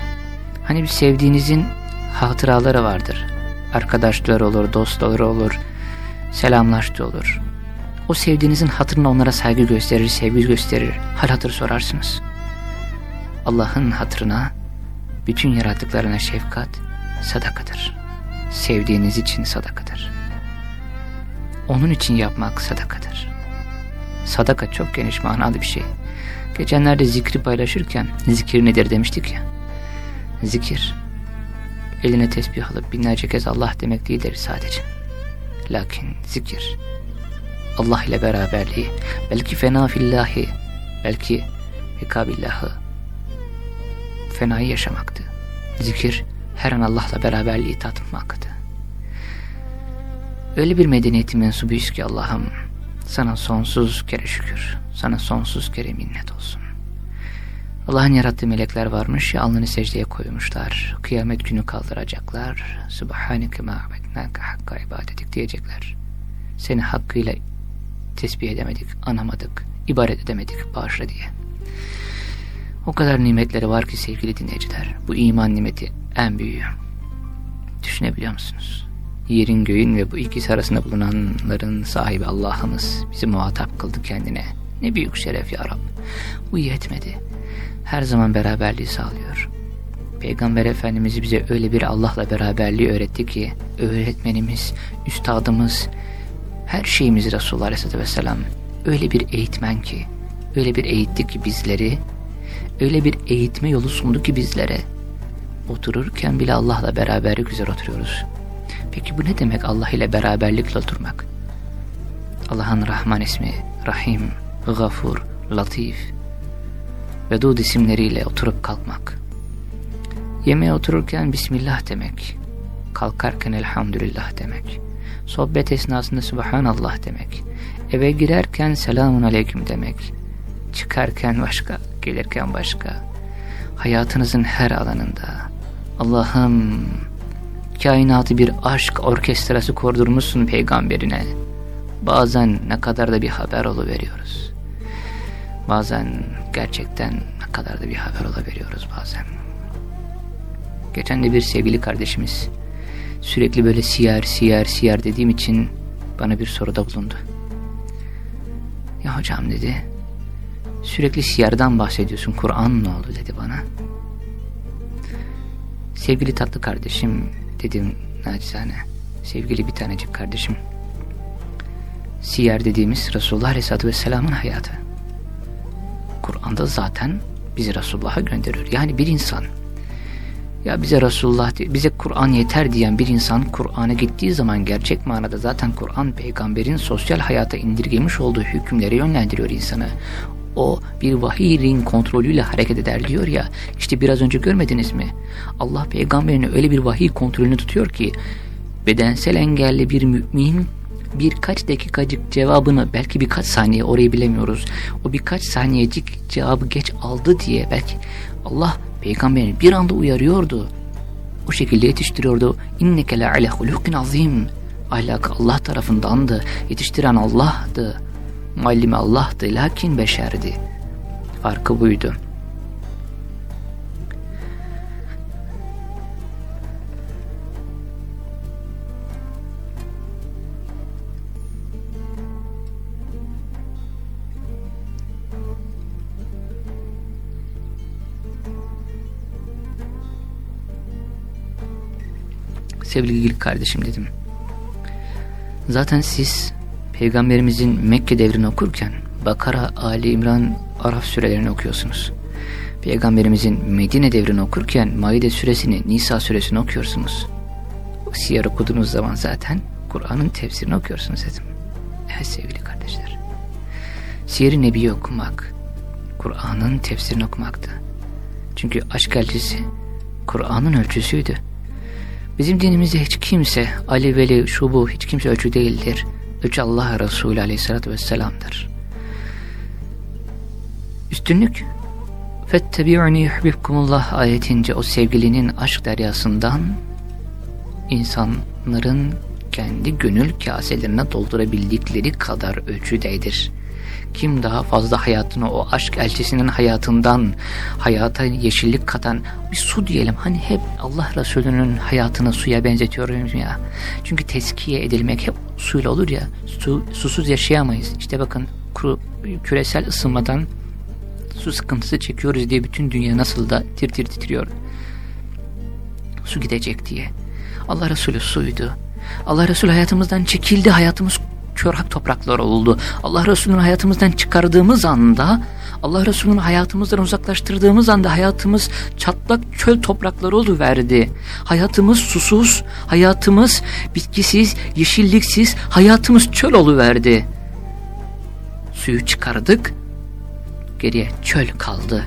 Hani bir sevdiğinizin hatıraları vardır. Arkadaşları olur, dostları olur, selamlaştı olur. O sevdiğinizin hatırına onlara saygı gösterir, sevgi gösterir, hal hatır sorarsınız. Allah'ın hatırına, bütün yaratıklarına şefkat, sadakadır. Sevdiğiniz için sadakadır. Onun için yapmak sadakadır. Sadaka çok geniş manalı bir şey. Geçenlerde zikri paylaşırken zikir nedir demiştik ya. Zikir, eline tesbih alıp binlerce kez Allah demek değildir sadece. Lakin zikir, Allah ile beraberliği, belki fena fillahi, belki hekabillahı, fenayı yaşamaktı. Zikir, her an Allah'la beraberliği tatmaktı. Öyle bir medeniyeti mensubuyuz ki Allah'ım, sana sonsuz kere şükür, sana sonsuz kere minnet olsun. Allah'ın yarattığı melekler varmış ya alnını secdeye koymuşlar. Kıyamet günü kaldıracaklar. Subhaneke ma abednâke hakka ibadetik diyecekler. Seni hakkıyla tesbih edemedik, anamadık, ibadet edemedik, bağışla diye. O kadar nimetleri var ki sevgili dinleyiciler. Bu iman nimeti en büyüğü. Düşünebiliyor musunuz? Yerin göğün ve bu ikisi arasında bulunanların sahibi Allah'ımız bizi muhatap kıldı kendine. Ne büyük şeref ya Rab. Bu yetmedi. Her zaman beraberliği sağlıyor. Peygamber Efendimiz bize öyle bir Allah'la beraberliği öğretti ki öğretmenimiz, üstadımız, her şeyimiz Resulullah Aleyhisselatü Vesselam öyle bir eğitmen ki, öyle bir eğitti ki bizleri, öyle bir eğitme yolu sundu ki bizlere. Otururken bile Allah'la beraberlik üzere oturuyoruz. Peki bu ne demek Allah ile beraberlikle oturmak? Allah'ın Rahman ismi, Rahim, Gafur, Latif, Vedud isimleriyle oturup kalkmak. Yemeğe otururken Bismillah demek. Kalkarken Elhamdülillah demek. Sohbet esnasında Subhanallah demek. Eve girerken Selamun Aleyküm demek. Çıkarken başka, gelirken başka. Hayatınızın her alanında. Allah'ım kainatı bir aşk orkestrası kurdurmuşsun peygamberine. Bazen ne kadar da bir haber veriyoruz. Bazen gerçekten ne kadar da bir haber veriyoruz bazen. Geçen de bir sevgili kardeşimiz sürekli böyle siyer siyer siyer dediğim için bana bir soruda bulundu. Ya hocam dedi sürekli siyerden bahsediyorsun Kur'an ne oldu dedi bana. Sevgili tatlı kardeşim dedim nacizane sevgili bir tanecik kardeşim. Siyer dediğimiz Resulullah Aleyhisselatü Vesselam'ın hayatı. Kur'an'da zaten bizi Resulullah'a gönderiyor. Yani bir insan ya bize Resulullah, bize Kur'an yeter diyen bir insan Kur'an'a gittiği zaman gerçek manada zaten Kur'an peygamberin sosyal hayata indirgemiş olduğu hükümleri yönlendiriyor insanı. O bir vahiyin kontrolüyle hareket eder diyor ya işte biraz önce görmediniz mi? Allah peygamberini öyle bir vahiy kontrolünü tutuyor ki bedensel engelli bir mümin birkaç dakikacık cevabını belki birkaç saniye orayı bilemiyoruz. O birkaç saniyecik cevabı geç aldı diye belki Allah peygamberini bir anda uyarıyordu. O şekilde yetiştiriyordu. İnneke le ale hulukin azim. Ahlak Allah tarafındandı. Yetiştiren Allah'tı. Muallime Allah'tı. Lakin beşerdi. Farkı buydu. sevgili kardeşim dedim. Zaten siz peygamberimizin Mekke devrini okurken Bakara, Ali İmran, Araf sürelerini okuyorsunuz. Peygamberimizin Medine devrini okurken Maide suresini, Nisa suresini okuyorsunuz. Siyer okuduğunuz zaman zaten Kur'an'ın tefsirini okuyorsunuz dedim. Evet sevgili kardeşler. Siyer-i Nebi'yi okumak, Kur'an'ın tefsirini okumaktı. Çünkü aşk elçisi Kur'an'ın ölçüsüydü. Bizim dinimizde hiç kimse Ali Veli şu bu hiç kimse ölçü değildir. Ölçü Allah Resulü aleyhissalatü vesselam'dır. Üstünlük Fettebi'uni yuhbibkumullah ayetince o sevgilinin aşk deryasından insanların kendi gönül kaselerine doldurabildikleri kadar ölçüdedir. Kim daha fazla hayatını o aşk elçisinin hayatından hayata yeşillik katan bir su diyelim. Hani hep Allah Resulü'nün hayatını suya benzetiyorum ya. Çünkü teskiye edilmek hep suyla olur ya. Su, susuz yaşayamayız. İşte bakın kuru, küresel ısınmadan su sıkıntısı çekiyoruz diye bütün dünya nasıl da tir tir titriyor. Su gidecek diye. Allah Resulü suydu. Allah Resulü hayatımızdan çekildi. Hayatımız çorak topraklar oldu. Allah Resulü'nü hayatımızdan çıkardığımız anda, Allah Resulü'nü hayatımızdan uzaklaştırdığımız anda hayatımız çatlak çöl toprakları verdi. Hayatımız susuz, hayatımız bitkisiz, yeşilliksiz, hayatımız çöl verdi. Suyu çıkardık, geriye çöl kaldı.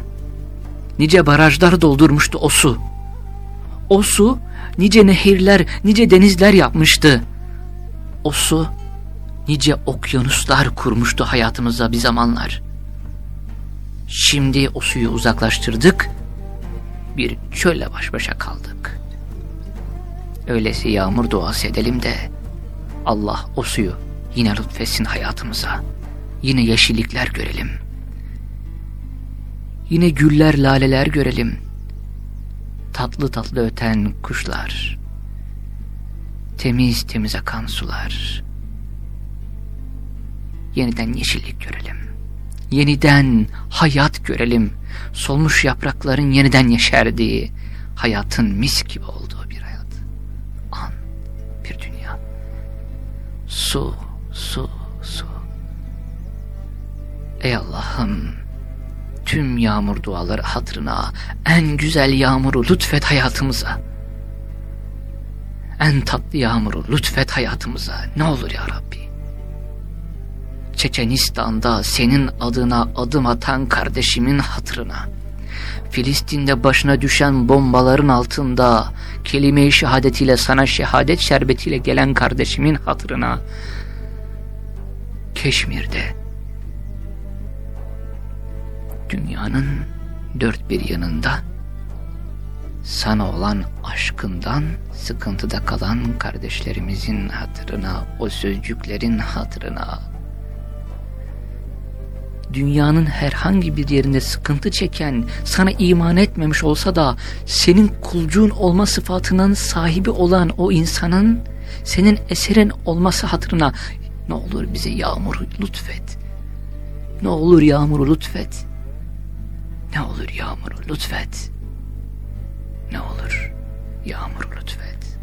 Nice barajlar doldurmuştu o su. O su nice nehirler, nice denizler yapmıştı. O su nice okyanuslar kurmuştu hayatımıza bir zamanlar. Şimdi o suyu uzaklaştırdık, bir çölle baş başa kaldık. Öyleyse yağmur duası edelim de Allah o suyu yine lütfetsin hayatımıza. Yine yeşillikler görelim. Yine güller, laleler görelim. Tatlı tatlı öten kuşlar. Temiz temiz akan sular. Yeniden yeşillik görelim. Yeniden hayat görelim. Solmuş yaprakların yeniden yeşerdiği, hayatın mis gibi olduğu bir hayat. An, bir dünya. Su, su, su. Ey Allah'ım, tüm yağmur duaları hatırına, en güzel yağmuru lütfet hayatımıza. En tatlı yağmuru lütfet hayatımıza. Ne olur ya Rabbi. Çeçenistan'da senin adına adım atan kardeşimin hatırına. Filistin'de başına düşen bombaların altında kelime-i şehadetiyle sana şehadet şerbetiyle gelen kardeşimin hatırına. Keşmir'de dünyanın dört bir yanında sana olan aşkından sıkıntıda kalan kardeşlerimizin hatırına, o sözcüklerin hatırına, dünyanın herhangi bir yerinde sıkıntı çeken, sana iman etmemiş olsa da senin kulcuğun olma sıfatının sahibi olan o insanın senin eserin olması hatırına ne olur bize yağmuru lütfet. Ne olur yağmuru lütfet. Ne olur yağmuru lütfet. Ne olur yağmuru lütfet.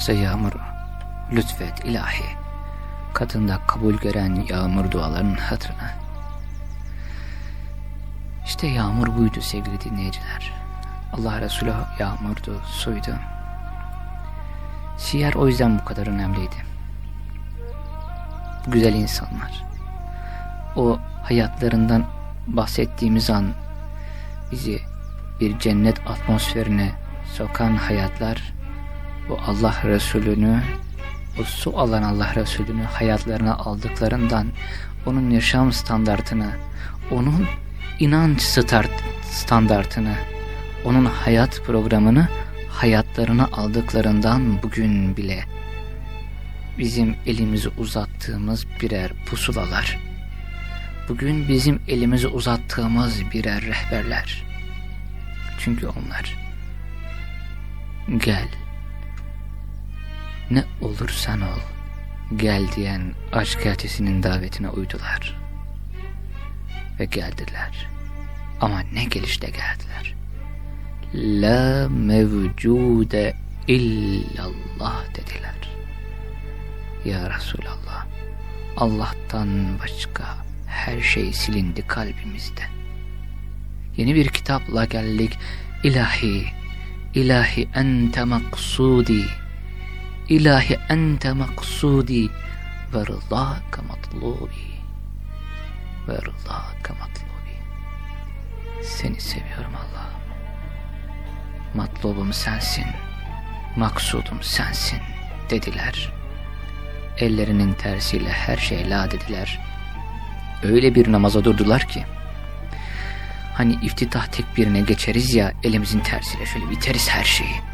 Hayatımıza yağmur lütfet ilahi. Katında kabul gören yağmur dualarının hatırına. İşte yağmur buydu sevgili dinleyiciler. Allah Resulü yağmurdu, suydu. Siyer o yüzden bu kadar önemliydi. Bu güzel insanlar. O hayatlarından bahsettiğimiz an bizi bir cennet atmosferine sokan hayatlar bu Allah Resulü'nü o su alan Allah Resulü'nü hayatlarına aldıklarından onun yaşam standartını onun inanç standartını onun hayat programını hayatlarına aldıklarından bugün bile bizim elimizi uzattığımız birer pusulalar. Bugün bizim elimizi uzattığımız birer rehberler. Çünkü onlar. Gel olursan ol, gel diyen aşk elçisinin davetine uydular. Ve geldiler. Ama ne gelişte geldiler. La mevcude illallah dediler. Ya Resulallah, Allah'tan başka her şey silindi kalbimizde. Yeni bir kitapla geldik. İlahi, ilahi ente maksudi İlahi ente maksudi ve rızâke matlubi ve rızâke matlubi Seni seviyorum Allah. Matlubum sensin, maksudum sensin dediler. Ellerinin tersiyle her şey la dediler. Öyle bir namaza durdular ki Hani iftitah tekbirine geçeriz ya elimizin tersiyle şöyle biteriz her şeyi.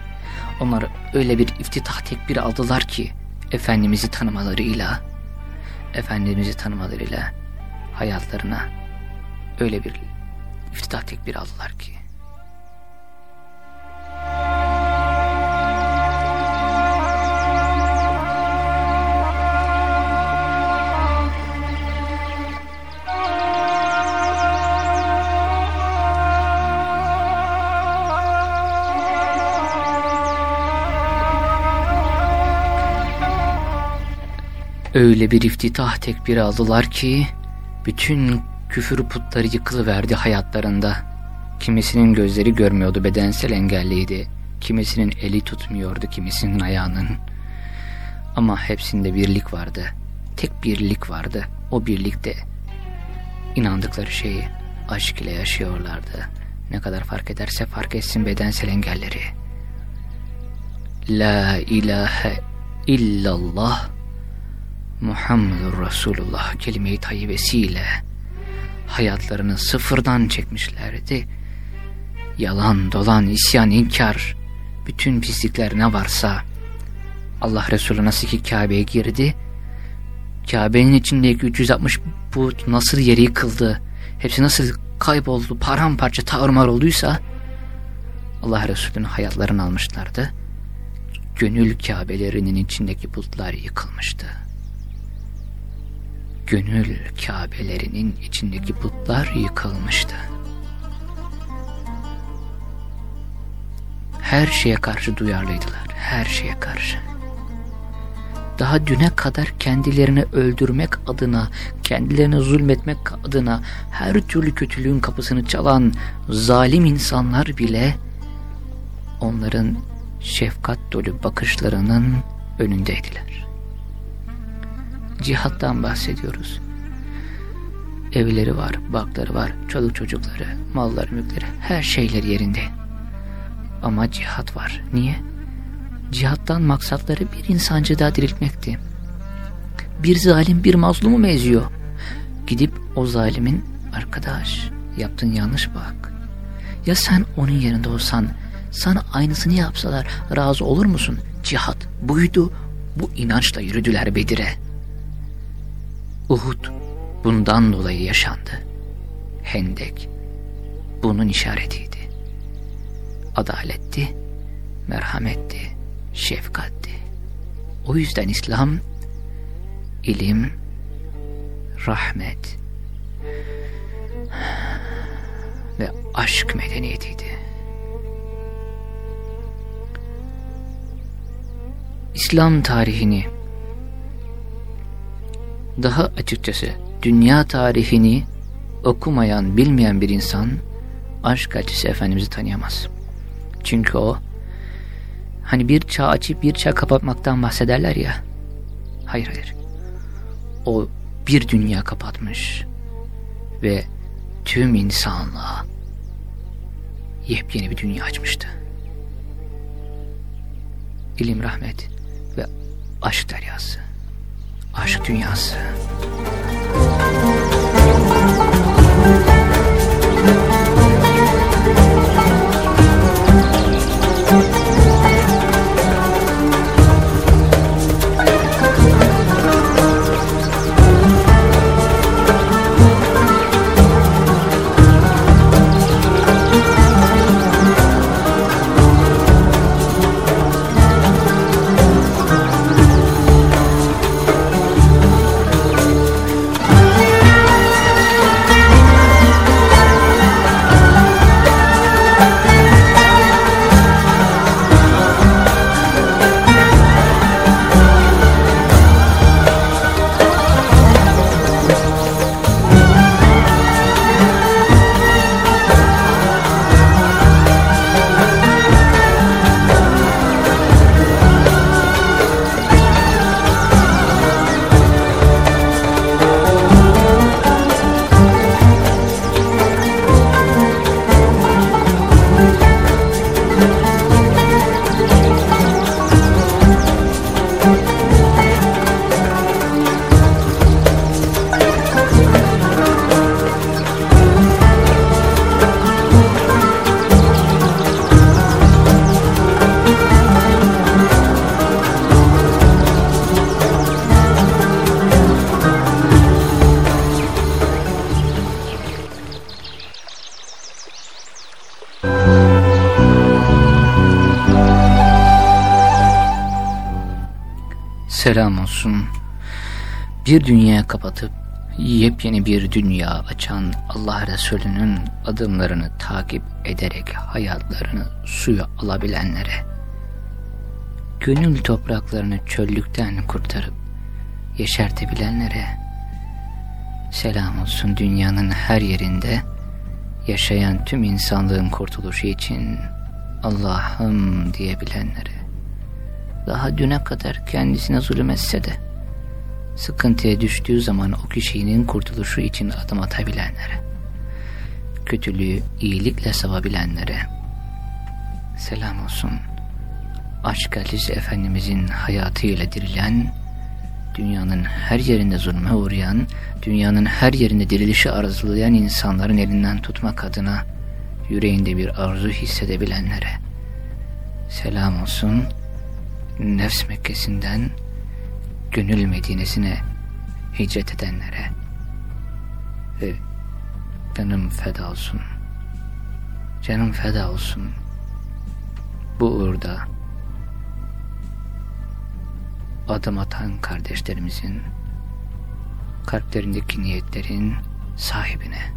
Onlar öyle bir iftitah tekbiri aldılar ki Efendimiz'i tanımalarıyla Efendimiz'i tanımalarıyla hayatlarına öyle bir iftitah tekbiri aldılar ki Öyle bir iftitah tekbiri aldılar ki bütün küfür putları yıkılıverdi hayatlarında. Kimisinin gözleri görmüyordu bedensel engelliydi. Kimisinin eli tutmuyordu kimisinin ayağının. Ama hepsinde birlik vardı. Tek birlik vardı. O birlikte inandıkları şeyi aşk ile yaşıyorlardı. Ne kadar fark ederse fark etsin bedensel engelleri. La ilahe illallah Muhammedur Resulullah kelime-i tayyibesiyle hayatlarını sıfırdan çekmişlerdi. Yalan, dolan, isyan, inkar, bütün pislikler ne varsa Allah Resulü nasıl ki Kabe'ye girdi, Kabe'nin içindeki 360 put nasıl yeri yıkıldı, hepsi nasıl kayboldu, paramparça, tarumar olduysa Allah Resulü'nün hayatlarını almışlardı. Gönül Kabe'lerinin içindeki putlar yıkılmıştı gönül Kabe'lerinin içindeki putlar yıkılmıştı. Her şeye karşı duyarlıydılar, her şeye karşı. Daha düne kadar kendilerini öldürmek adına, kendilerine zulmetmek adına her türlü kötülüğün kapısını çalan zalim insanlar bile onların şefkat dolu bakışlarının önündeydiler cihattan bahsediyoruz. Evleri var, bakları var, çoluk çocukları, malları, mülkleri, her şeyler yerinde. Ama cihat var. Niye? Cihattan maksatları bir insancı daha diriltmekti. Bir zalim bir mazlumu mu? Gidip o zalimin arkadaş yaptın yanlış bak. Ya sen onun yerinde olsan sana aynısını yapsalar razı olur musun? Cihat buydu. Bu inançla yürüdüler Bedir'e. Uhud bundan dolayı yaşandı. Hendek bunun işaretiydi. Adaletti, merhametti, şefkatti. O yüzden İslam ilim, rahmet ve aşk medeniyetiydi. İslam tarihini daha açıkçası dünya tarihini okumayan, bilmeyen bir insan aşk elçisi Efendimiz'i tanıyamaz. Çünkü o hani bir çağ açıp bir çağ kapatmaktan bahsederler ya. Hayır hayır. O bir dünya kapatmış ve tüm insanlığa yepyeni bir dünya açmıştı. İlim, rahmet ve aşk deryası. Aşk Dünyası. Selam olsun. Bir dünya kapatıp yepyeni bir dünya açan Allah Resulü'nün adımlarını takip ederek hayatlarını suya alabilenlere, gönül topraklarını çöllükten kurtarıp yeşertebilenlere, selam olsun dünyanın her yerinde yaşayan tüm insanlığın kurtuluşu için Allah'ım diyebilenlere, daha düne kadar kendisine zulüm etse de, sıkıntıya düştüğü zaman o kişinin kurtuluşu için adım atabilenlere, kötülüğü iyilikle savabilenlere, selam olsun. Aşk Aziz Efendimizin hayatıyla dirilen, dünyanın her yerinde zulme uğrayan, dünyanın her yerinde dirilişi arzulayan insanların elinden tutmak adına yüreğinde bir arzu hissedebilenlere, selam olsun. Nefs Mekkesi'nden, gönül Medine'sine hicret edenlere ve canım feda olsun. Canım feda olsun. Bu uğurda adım atan kardeşlerimizin kalplerindeki niyetlerin sahibine.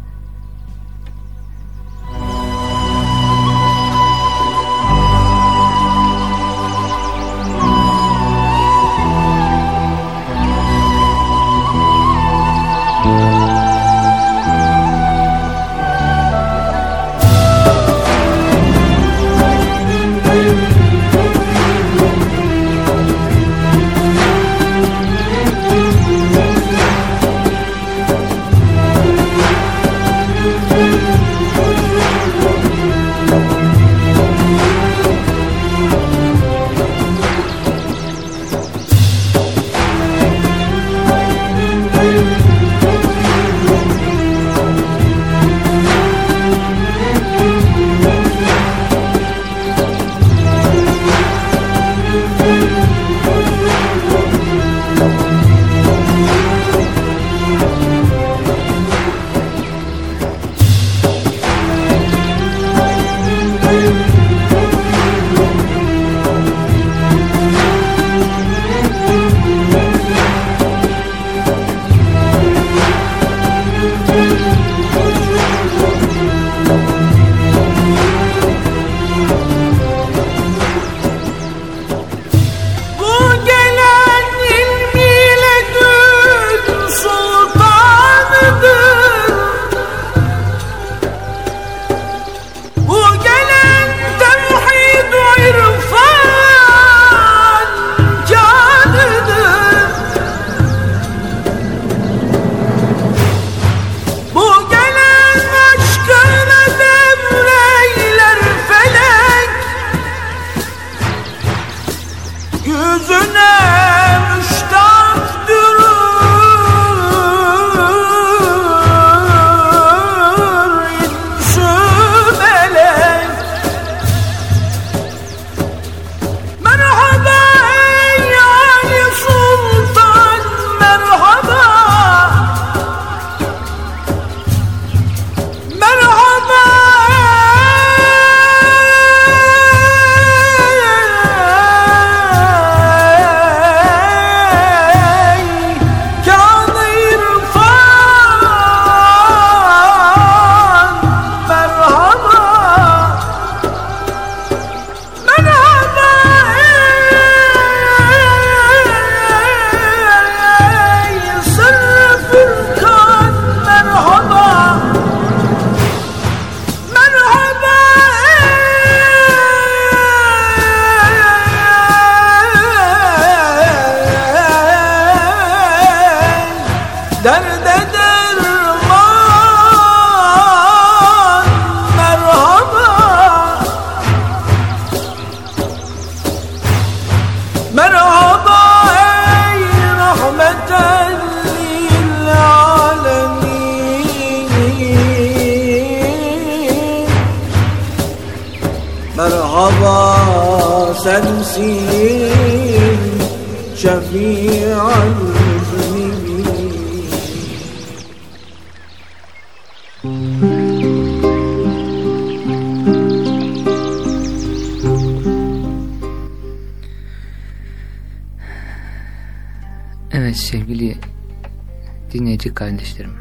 Kardeşlerim.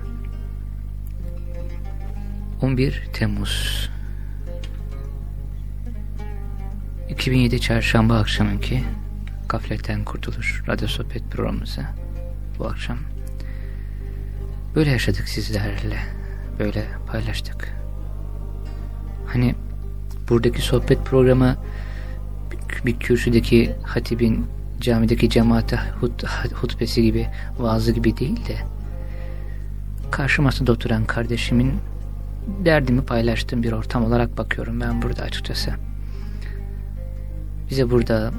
11 Temmuz 2007 Çarşamba akşamınki Gafletten Kurtulur Radyo Sohbet programımızı bu akşam böyle yaşadık sizlerle böyle paylaştık. Hani buradaki sohbet programı bir kürsüdeki hatibin camideki cemaate hut, hutbesi gibi, vaazı gibi değil de karşı masada oturan kardeşimin derdimi paylaştığım bir ortam olarak bakıyorum ben burada açıkçası. Bize burada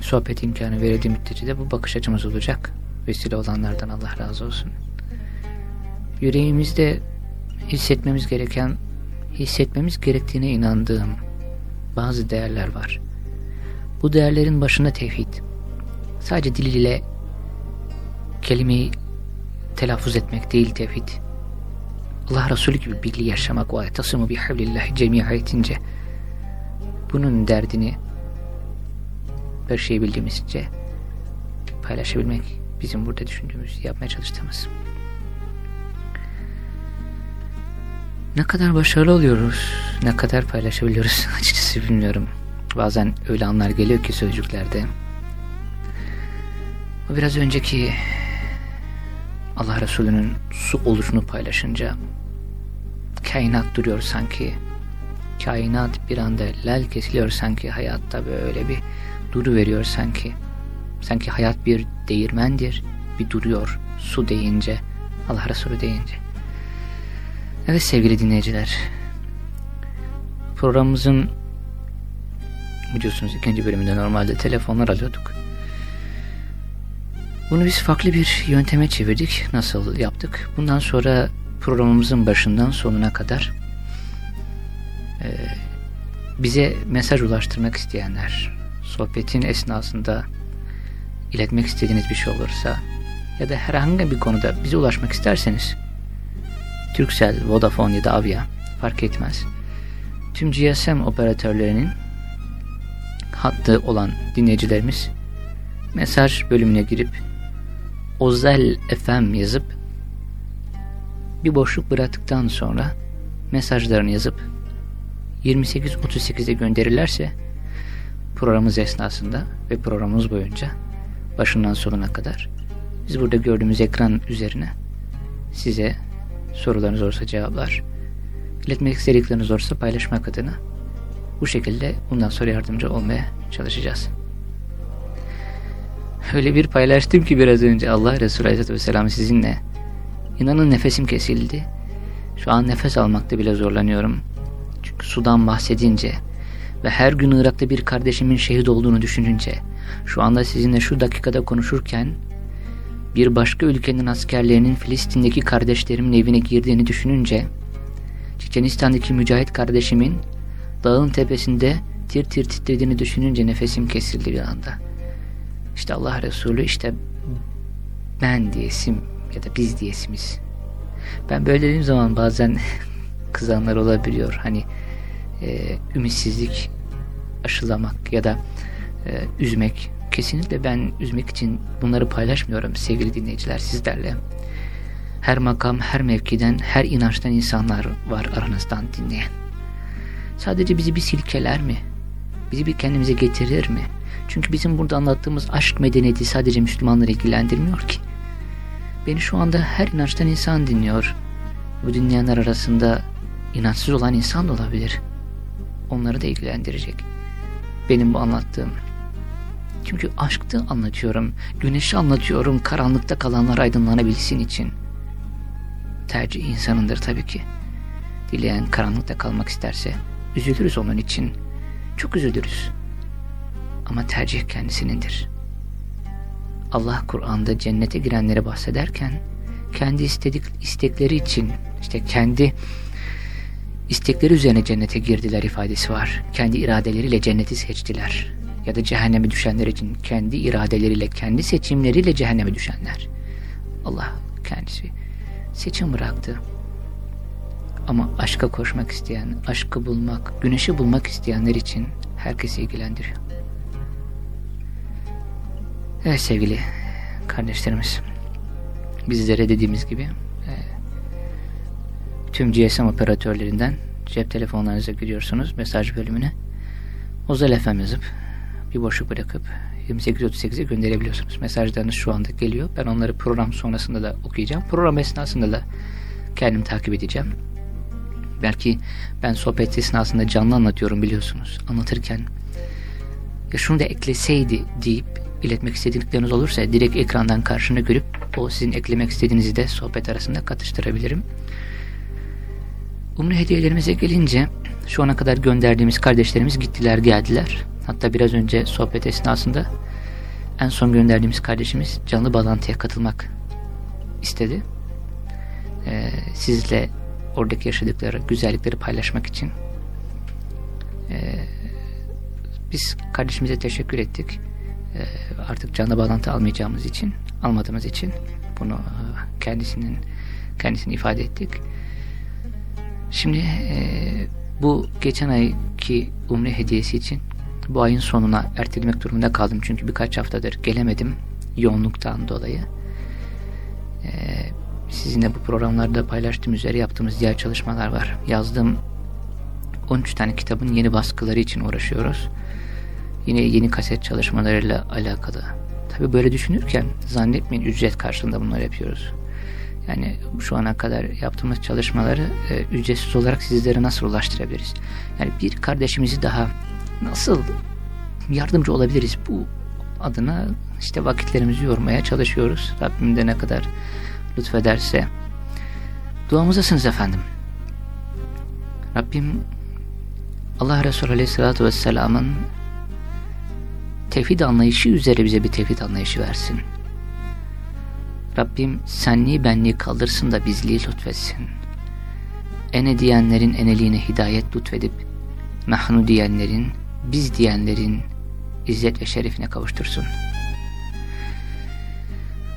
sohbet imkanı verildiği müddetçe de bu bakış açımız olacak. Vesile olanlardan Allah razı olsun. Yüreğimizde hissetmemiz gereken, hissetmemiz gerektiğine inandığım bazı değerler var. Bu değerlerin başında tevhid. Sadece dil ile kelimeyi telaffuz etmek değil tevhid. Allah Resulü gibi birliği yaşamak ve tasımı bi havlillahi cemi'a etince bunun derdini her şeyi bildiğimizce paylaşabilmek bizim burada düşündüğümüz, yapmaya çalıştığımız. Ne kadar başarılı oluyoruz, ne kadar paylaşabiliyoruz açıkçası bilmiyorum. Bazen öyle anlar geliyor ki sözcüklerde. O biraz önceki Allah Resulü'nün su oluşunu paylaşınca kainat duruyor sanki. Kainat bir anda lal kesiliyor sanki hayatta böyle bir duru veriyor sanki. Sanki hayat bir değirmendir, bir duruyor su deyince, Allah Resulü deyince. Evet sevgili dinleyiciler, programımızın biliyorsunuz ikinci bölümünde normalde telefonlar alıyorduk. Bunu biz farklı bir yönteme çevirdik. Nasıl yaptık? Bundan sonra programımızın başından sonuna kadar e, bize mesaj ulaştırmak isteyenler, sohbetin esnasında iletmek istediğiniz bir şey olursa ya da herhangi bir konuda bize ulaşmak isterseniz Turkcell, Vodafone ya da Avia fark etmez. Tüm GSM operatörlerinin hattı olan dinleyicilerimiz mesaj bölümüne girip Ozel FM yazıp bir boşluk bıraktıktan sonra mesajlarını yazıp 28.38'e gönderirlerse programımız esnasında ve programımız boyunca başından sonuna kadar biz burada gördüğümüz ekran üzerine size sorularınız olursa cevaplar iletmek istedikleriniz olursa paylaşmak adına bu şekilde bundan sonra yardımcı olmaya çalışacağız. Öyle bir paylaştım ki biraz önce Allah Resulü Aleyhisselatü Vesselam sizinle. İnanın nefesim kesildi. Şu an nefes almakta bile zorlanıyorum. Çünkü sudan bahsedince ve her gün Irak'ta bir kardeşimin şehit olduğunu düşününce, şu anda sizinle şu dakikada konuşurken bir başka ülkenin askerlerinin Filistin'deki kardeşlerimin evine girdiğini düşününce, Çiçenistan'daki mücahit kardeşimin dağın tepesinde tir tir titrediğini düşününce nefesim kesildi bir anda. İşte Allah Resulü işte ben diyesim ya da biz diyesimiz. Ben böyle dediğim zaman bazen kızanlar olabiliyor. Hani e, ümitsizlik aşılamak ya da e, üzmek. Kesinlikle ben üzmek için bunları paylaşmıyorum sevgili dinleyiciler sizlerle. Her makam, her mevkiden, her inançtan insanlar var aranızdan dinleyen. Sadece bizi bir silkeler mi? Bizi bir kendimize getirir mi? Çünkü bizim burada anlattığımız aşk medeniyeti sadece Müslümanları ilgilendirmiyor ki. Beni şu anda her inançtan insan dinliyor. Bu dinleyenler arasında inançsız olan insan da olabilir. Onları da ilgilendirecek. Benim bu anlattığım. Çünkü aşkta anlatıyorum, güneşi anlatıyorum, karanlıkta kalanlar aydınlanabilsin için. Tercih insanındır tabii ki. Dileyen karanlıkta kalmak isterse üzülürüz onun için. Çok üzülürüz. Ama tercih kendisinindir. Allah Kur'an'da cennete girenlere bahsederken kendi istedik, istekleri için işte kendi istekleri üzerine cennete girdiler ifadesi var. Kendi iradeleriyle cenneti seçtiler. Ya da cehenneme düşenler için kendi iradeleriyle, kendi seçimleriyle cehenneme düşenler. Allah kendisi seçim bıraktı. Ama aşka koşmak isteyen, aşkı bulmak, güneşi bulmak isteyenler için herkesi ilgilendiriyor. Evet sevgili kardeşlerimiz bizlere dediğimiz gibi e, tüm GSM operatörlerinden cep telefonlarınıza giriyorsunuz mesaj bölümüne. Ozel FM yazıp bir boşluk bırakıp 2838'e gönderebiliyorsunuz. Mesajlarınız şu anda geliyor. Ben onları program sonrasında da okuyacağım. Program esnasında da kendim takip edeceğim. Belki ben sohbet esnasında canlı anlatıyorum biliyorsunuz. Anlatırken ya şunu da ekleseydi deyip iletmek istedikleriniz olursa direkt ekrandan karşını görüp o sizin eklemek istediğinizi de sohbet arasında katıştırabilirim. Umre hediyelerimize gelince şu ana kadar gönderdiğimiz kardeşlerimiz gittiler geldiler. Hatta biraz önce sohbet esnasında en son gönderdiğimiz kardeşimiz canlı bağlantıya katılmak istedi. Ee, sizle oradaki yaşadıkları güzellikleri paylaşmak için ee, biz kardeşimize teşekkür ettik. Ee, artık canlı bağlantı almayacağımız için, almadığımız için bunu e, kendisinin kendisini ifade ettik. Şimdi e, bu geçen ayki umre hediyesi için bu ayın sonuna ertelemek durumunda kaldım. Çünkü birkaç haftadır gelemedim yoğunluktan dolayı. E, sizinle bu programlarda paylaştığım üzere yaptığımız diğer çalışmalar var. Yazdığım 13 tane kitabın yeni baskıları için uğraşıyoruz. Yine yeni kaset çalışmalarıyla alakalı. Tabi böyle düşünürken zannetmeyin ücret karşılığında bunları yapıyoruz. Yani şu ana kadar yaptığımız çalışmaları e, ücretsiz olarak sizlere nasıl ulaştırabiliriz? Yani bir kardeşimizi daha nasıl yardımcı olabiliriz bu adına işte vakitlerimizi yormaya çalışıyoruz. Rabbim de ne kadar lütfederse. Duamızdasınız efendim. Rabbim Allah Resulü Aleyhisselatü Vesselam'ın tevhid anlayışı üzere bize bir tevhid anlayışı versin. Rabbim senliği benliği kaldırsın da bizliği lütfetsin. Ene diyenlerin eneliğine hidayet lütfedip, nahnu diyenlerin, biz diyenlerin izzet ve şerefine kavuştursun.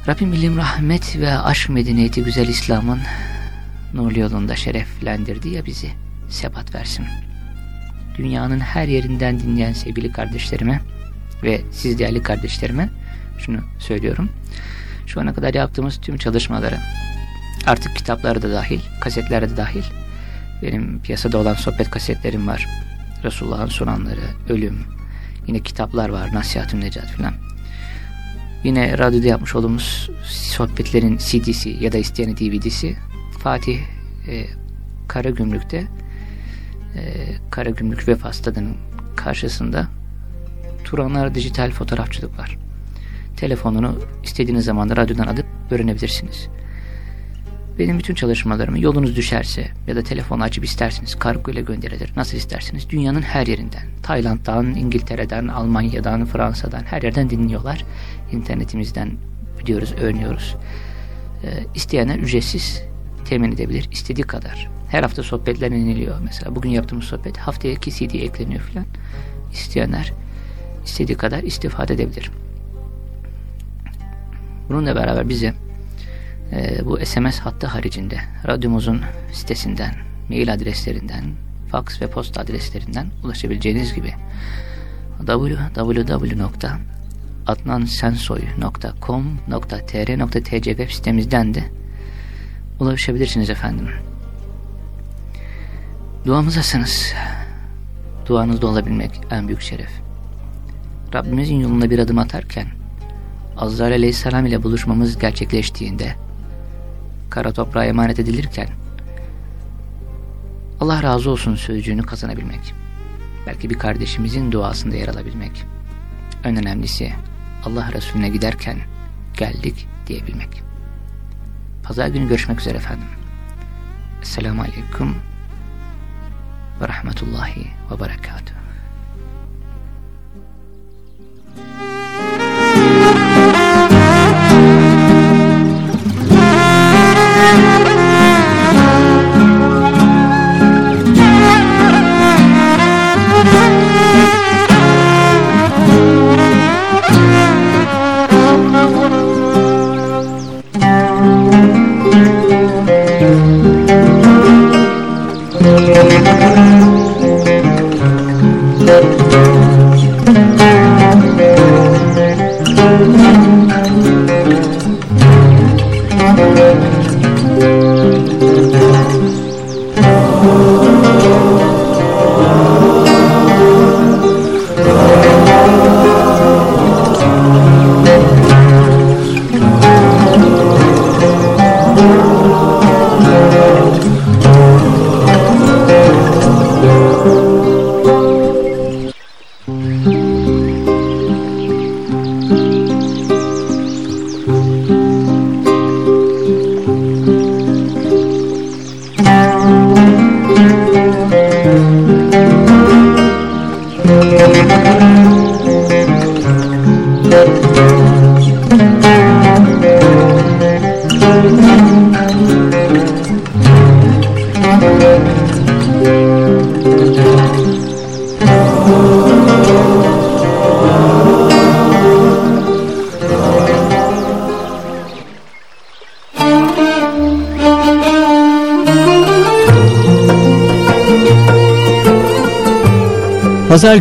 Rabbim ilim, rahmet ve aşk medeniyeti güzel İslam'ın nurlu yolunda şereflendirdi ya bizi sebat versin. Dünyanın her yerinden dinleyen sevgili kardeşlerime ve siz değerli kardeşlerime şunu söylüyorum. Şu ana kadar yaptığımız tüm çalışmaları artık kitapları da dahil, kasetler de dahil benim piyasada olan sohbet kasetlerim var. Resulullah'ın sunanları, ölüm, yine kitaplar var, Nasihatün Necat filan. Yine radyoda yapmış olduğumuz sohbetlerin CD'si ya da isteyeni DVD'si Fatih e, Karagümrük'te e, Karagümrük Vefa Stadı'nın karşısında Turanlar Dijital Fotoğrafçılık var. Telefonunu istediğiniz zaman da radyodan alıp öğrenebilirsiniz. Benim bütün çalışmalarımı yolunuz düşerse ya da telefonu açıp isterseniz kargo ile gönderilir. Nasıl isterseniz dünyanın her yerinden. Tayland'dan, İngiltere'den, Almanya'dan, Fransa'dan her yerden dinliyorlar. İnternetimizden biliyoruz, öğreniyoruz. Ee, isteyenler ücretsiz temin edebilir. istediği kadar. Her hafta sohbetler iniliyor. Mesela bugün yaptığımız sohbet haftaya iki CD ekleniyor filan. İsteyenler istediği kadar istifade edebilir. Bununla beraber bize e, bu SMS hattı haricinde radyomuzun sitesinden, mail adreslerinden, fax ve posta adreslerinden ulaşabileceğiniz gibi www.adnansensoy.com.tr.tc web sitemizden de ulaşabilirsiniz efendim. Duamızdasınız. Duanızda olabilmek en büyük şeref. Rabbimizin yolunda bir adım atarken Azrail aleyhisselam ile buluşmamız gerçekleştiğinde kara toprağa emanet edilirken Allah razı olsun sözcüğünü kazanabilmek. Belki bir kardeşimizin duasında yer alabilmek. En önemlisi Allah Resulüne giderken geldik diyebilmek. Pazar günü görüşmek üzere efendim. Esselamu Aleyküm ve Rahmetullahi ve Berekatuhu.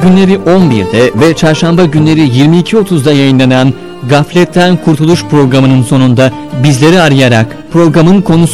Günleri 11'de ve çarşamba günleri 22.30'da yayınlanan Gafletten Kurtuluş programının sonunda bizleri arayarak programın konusunu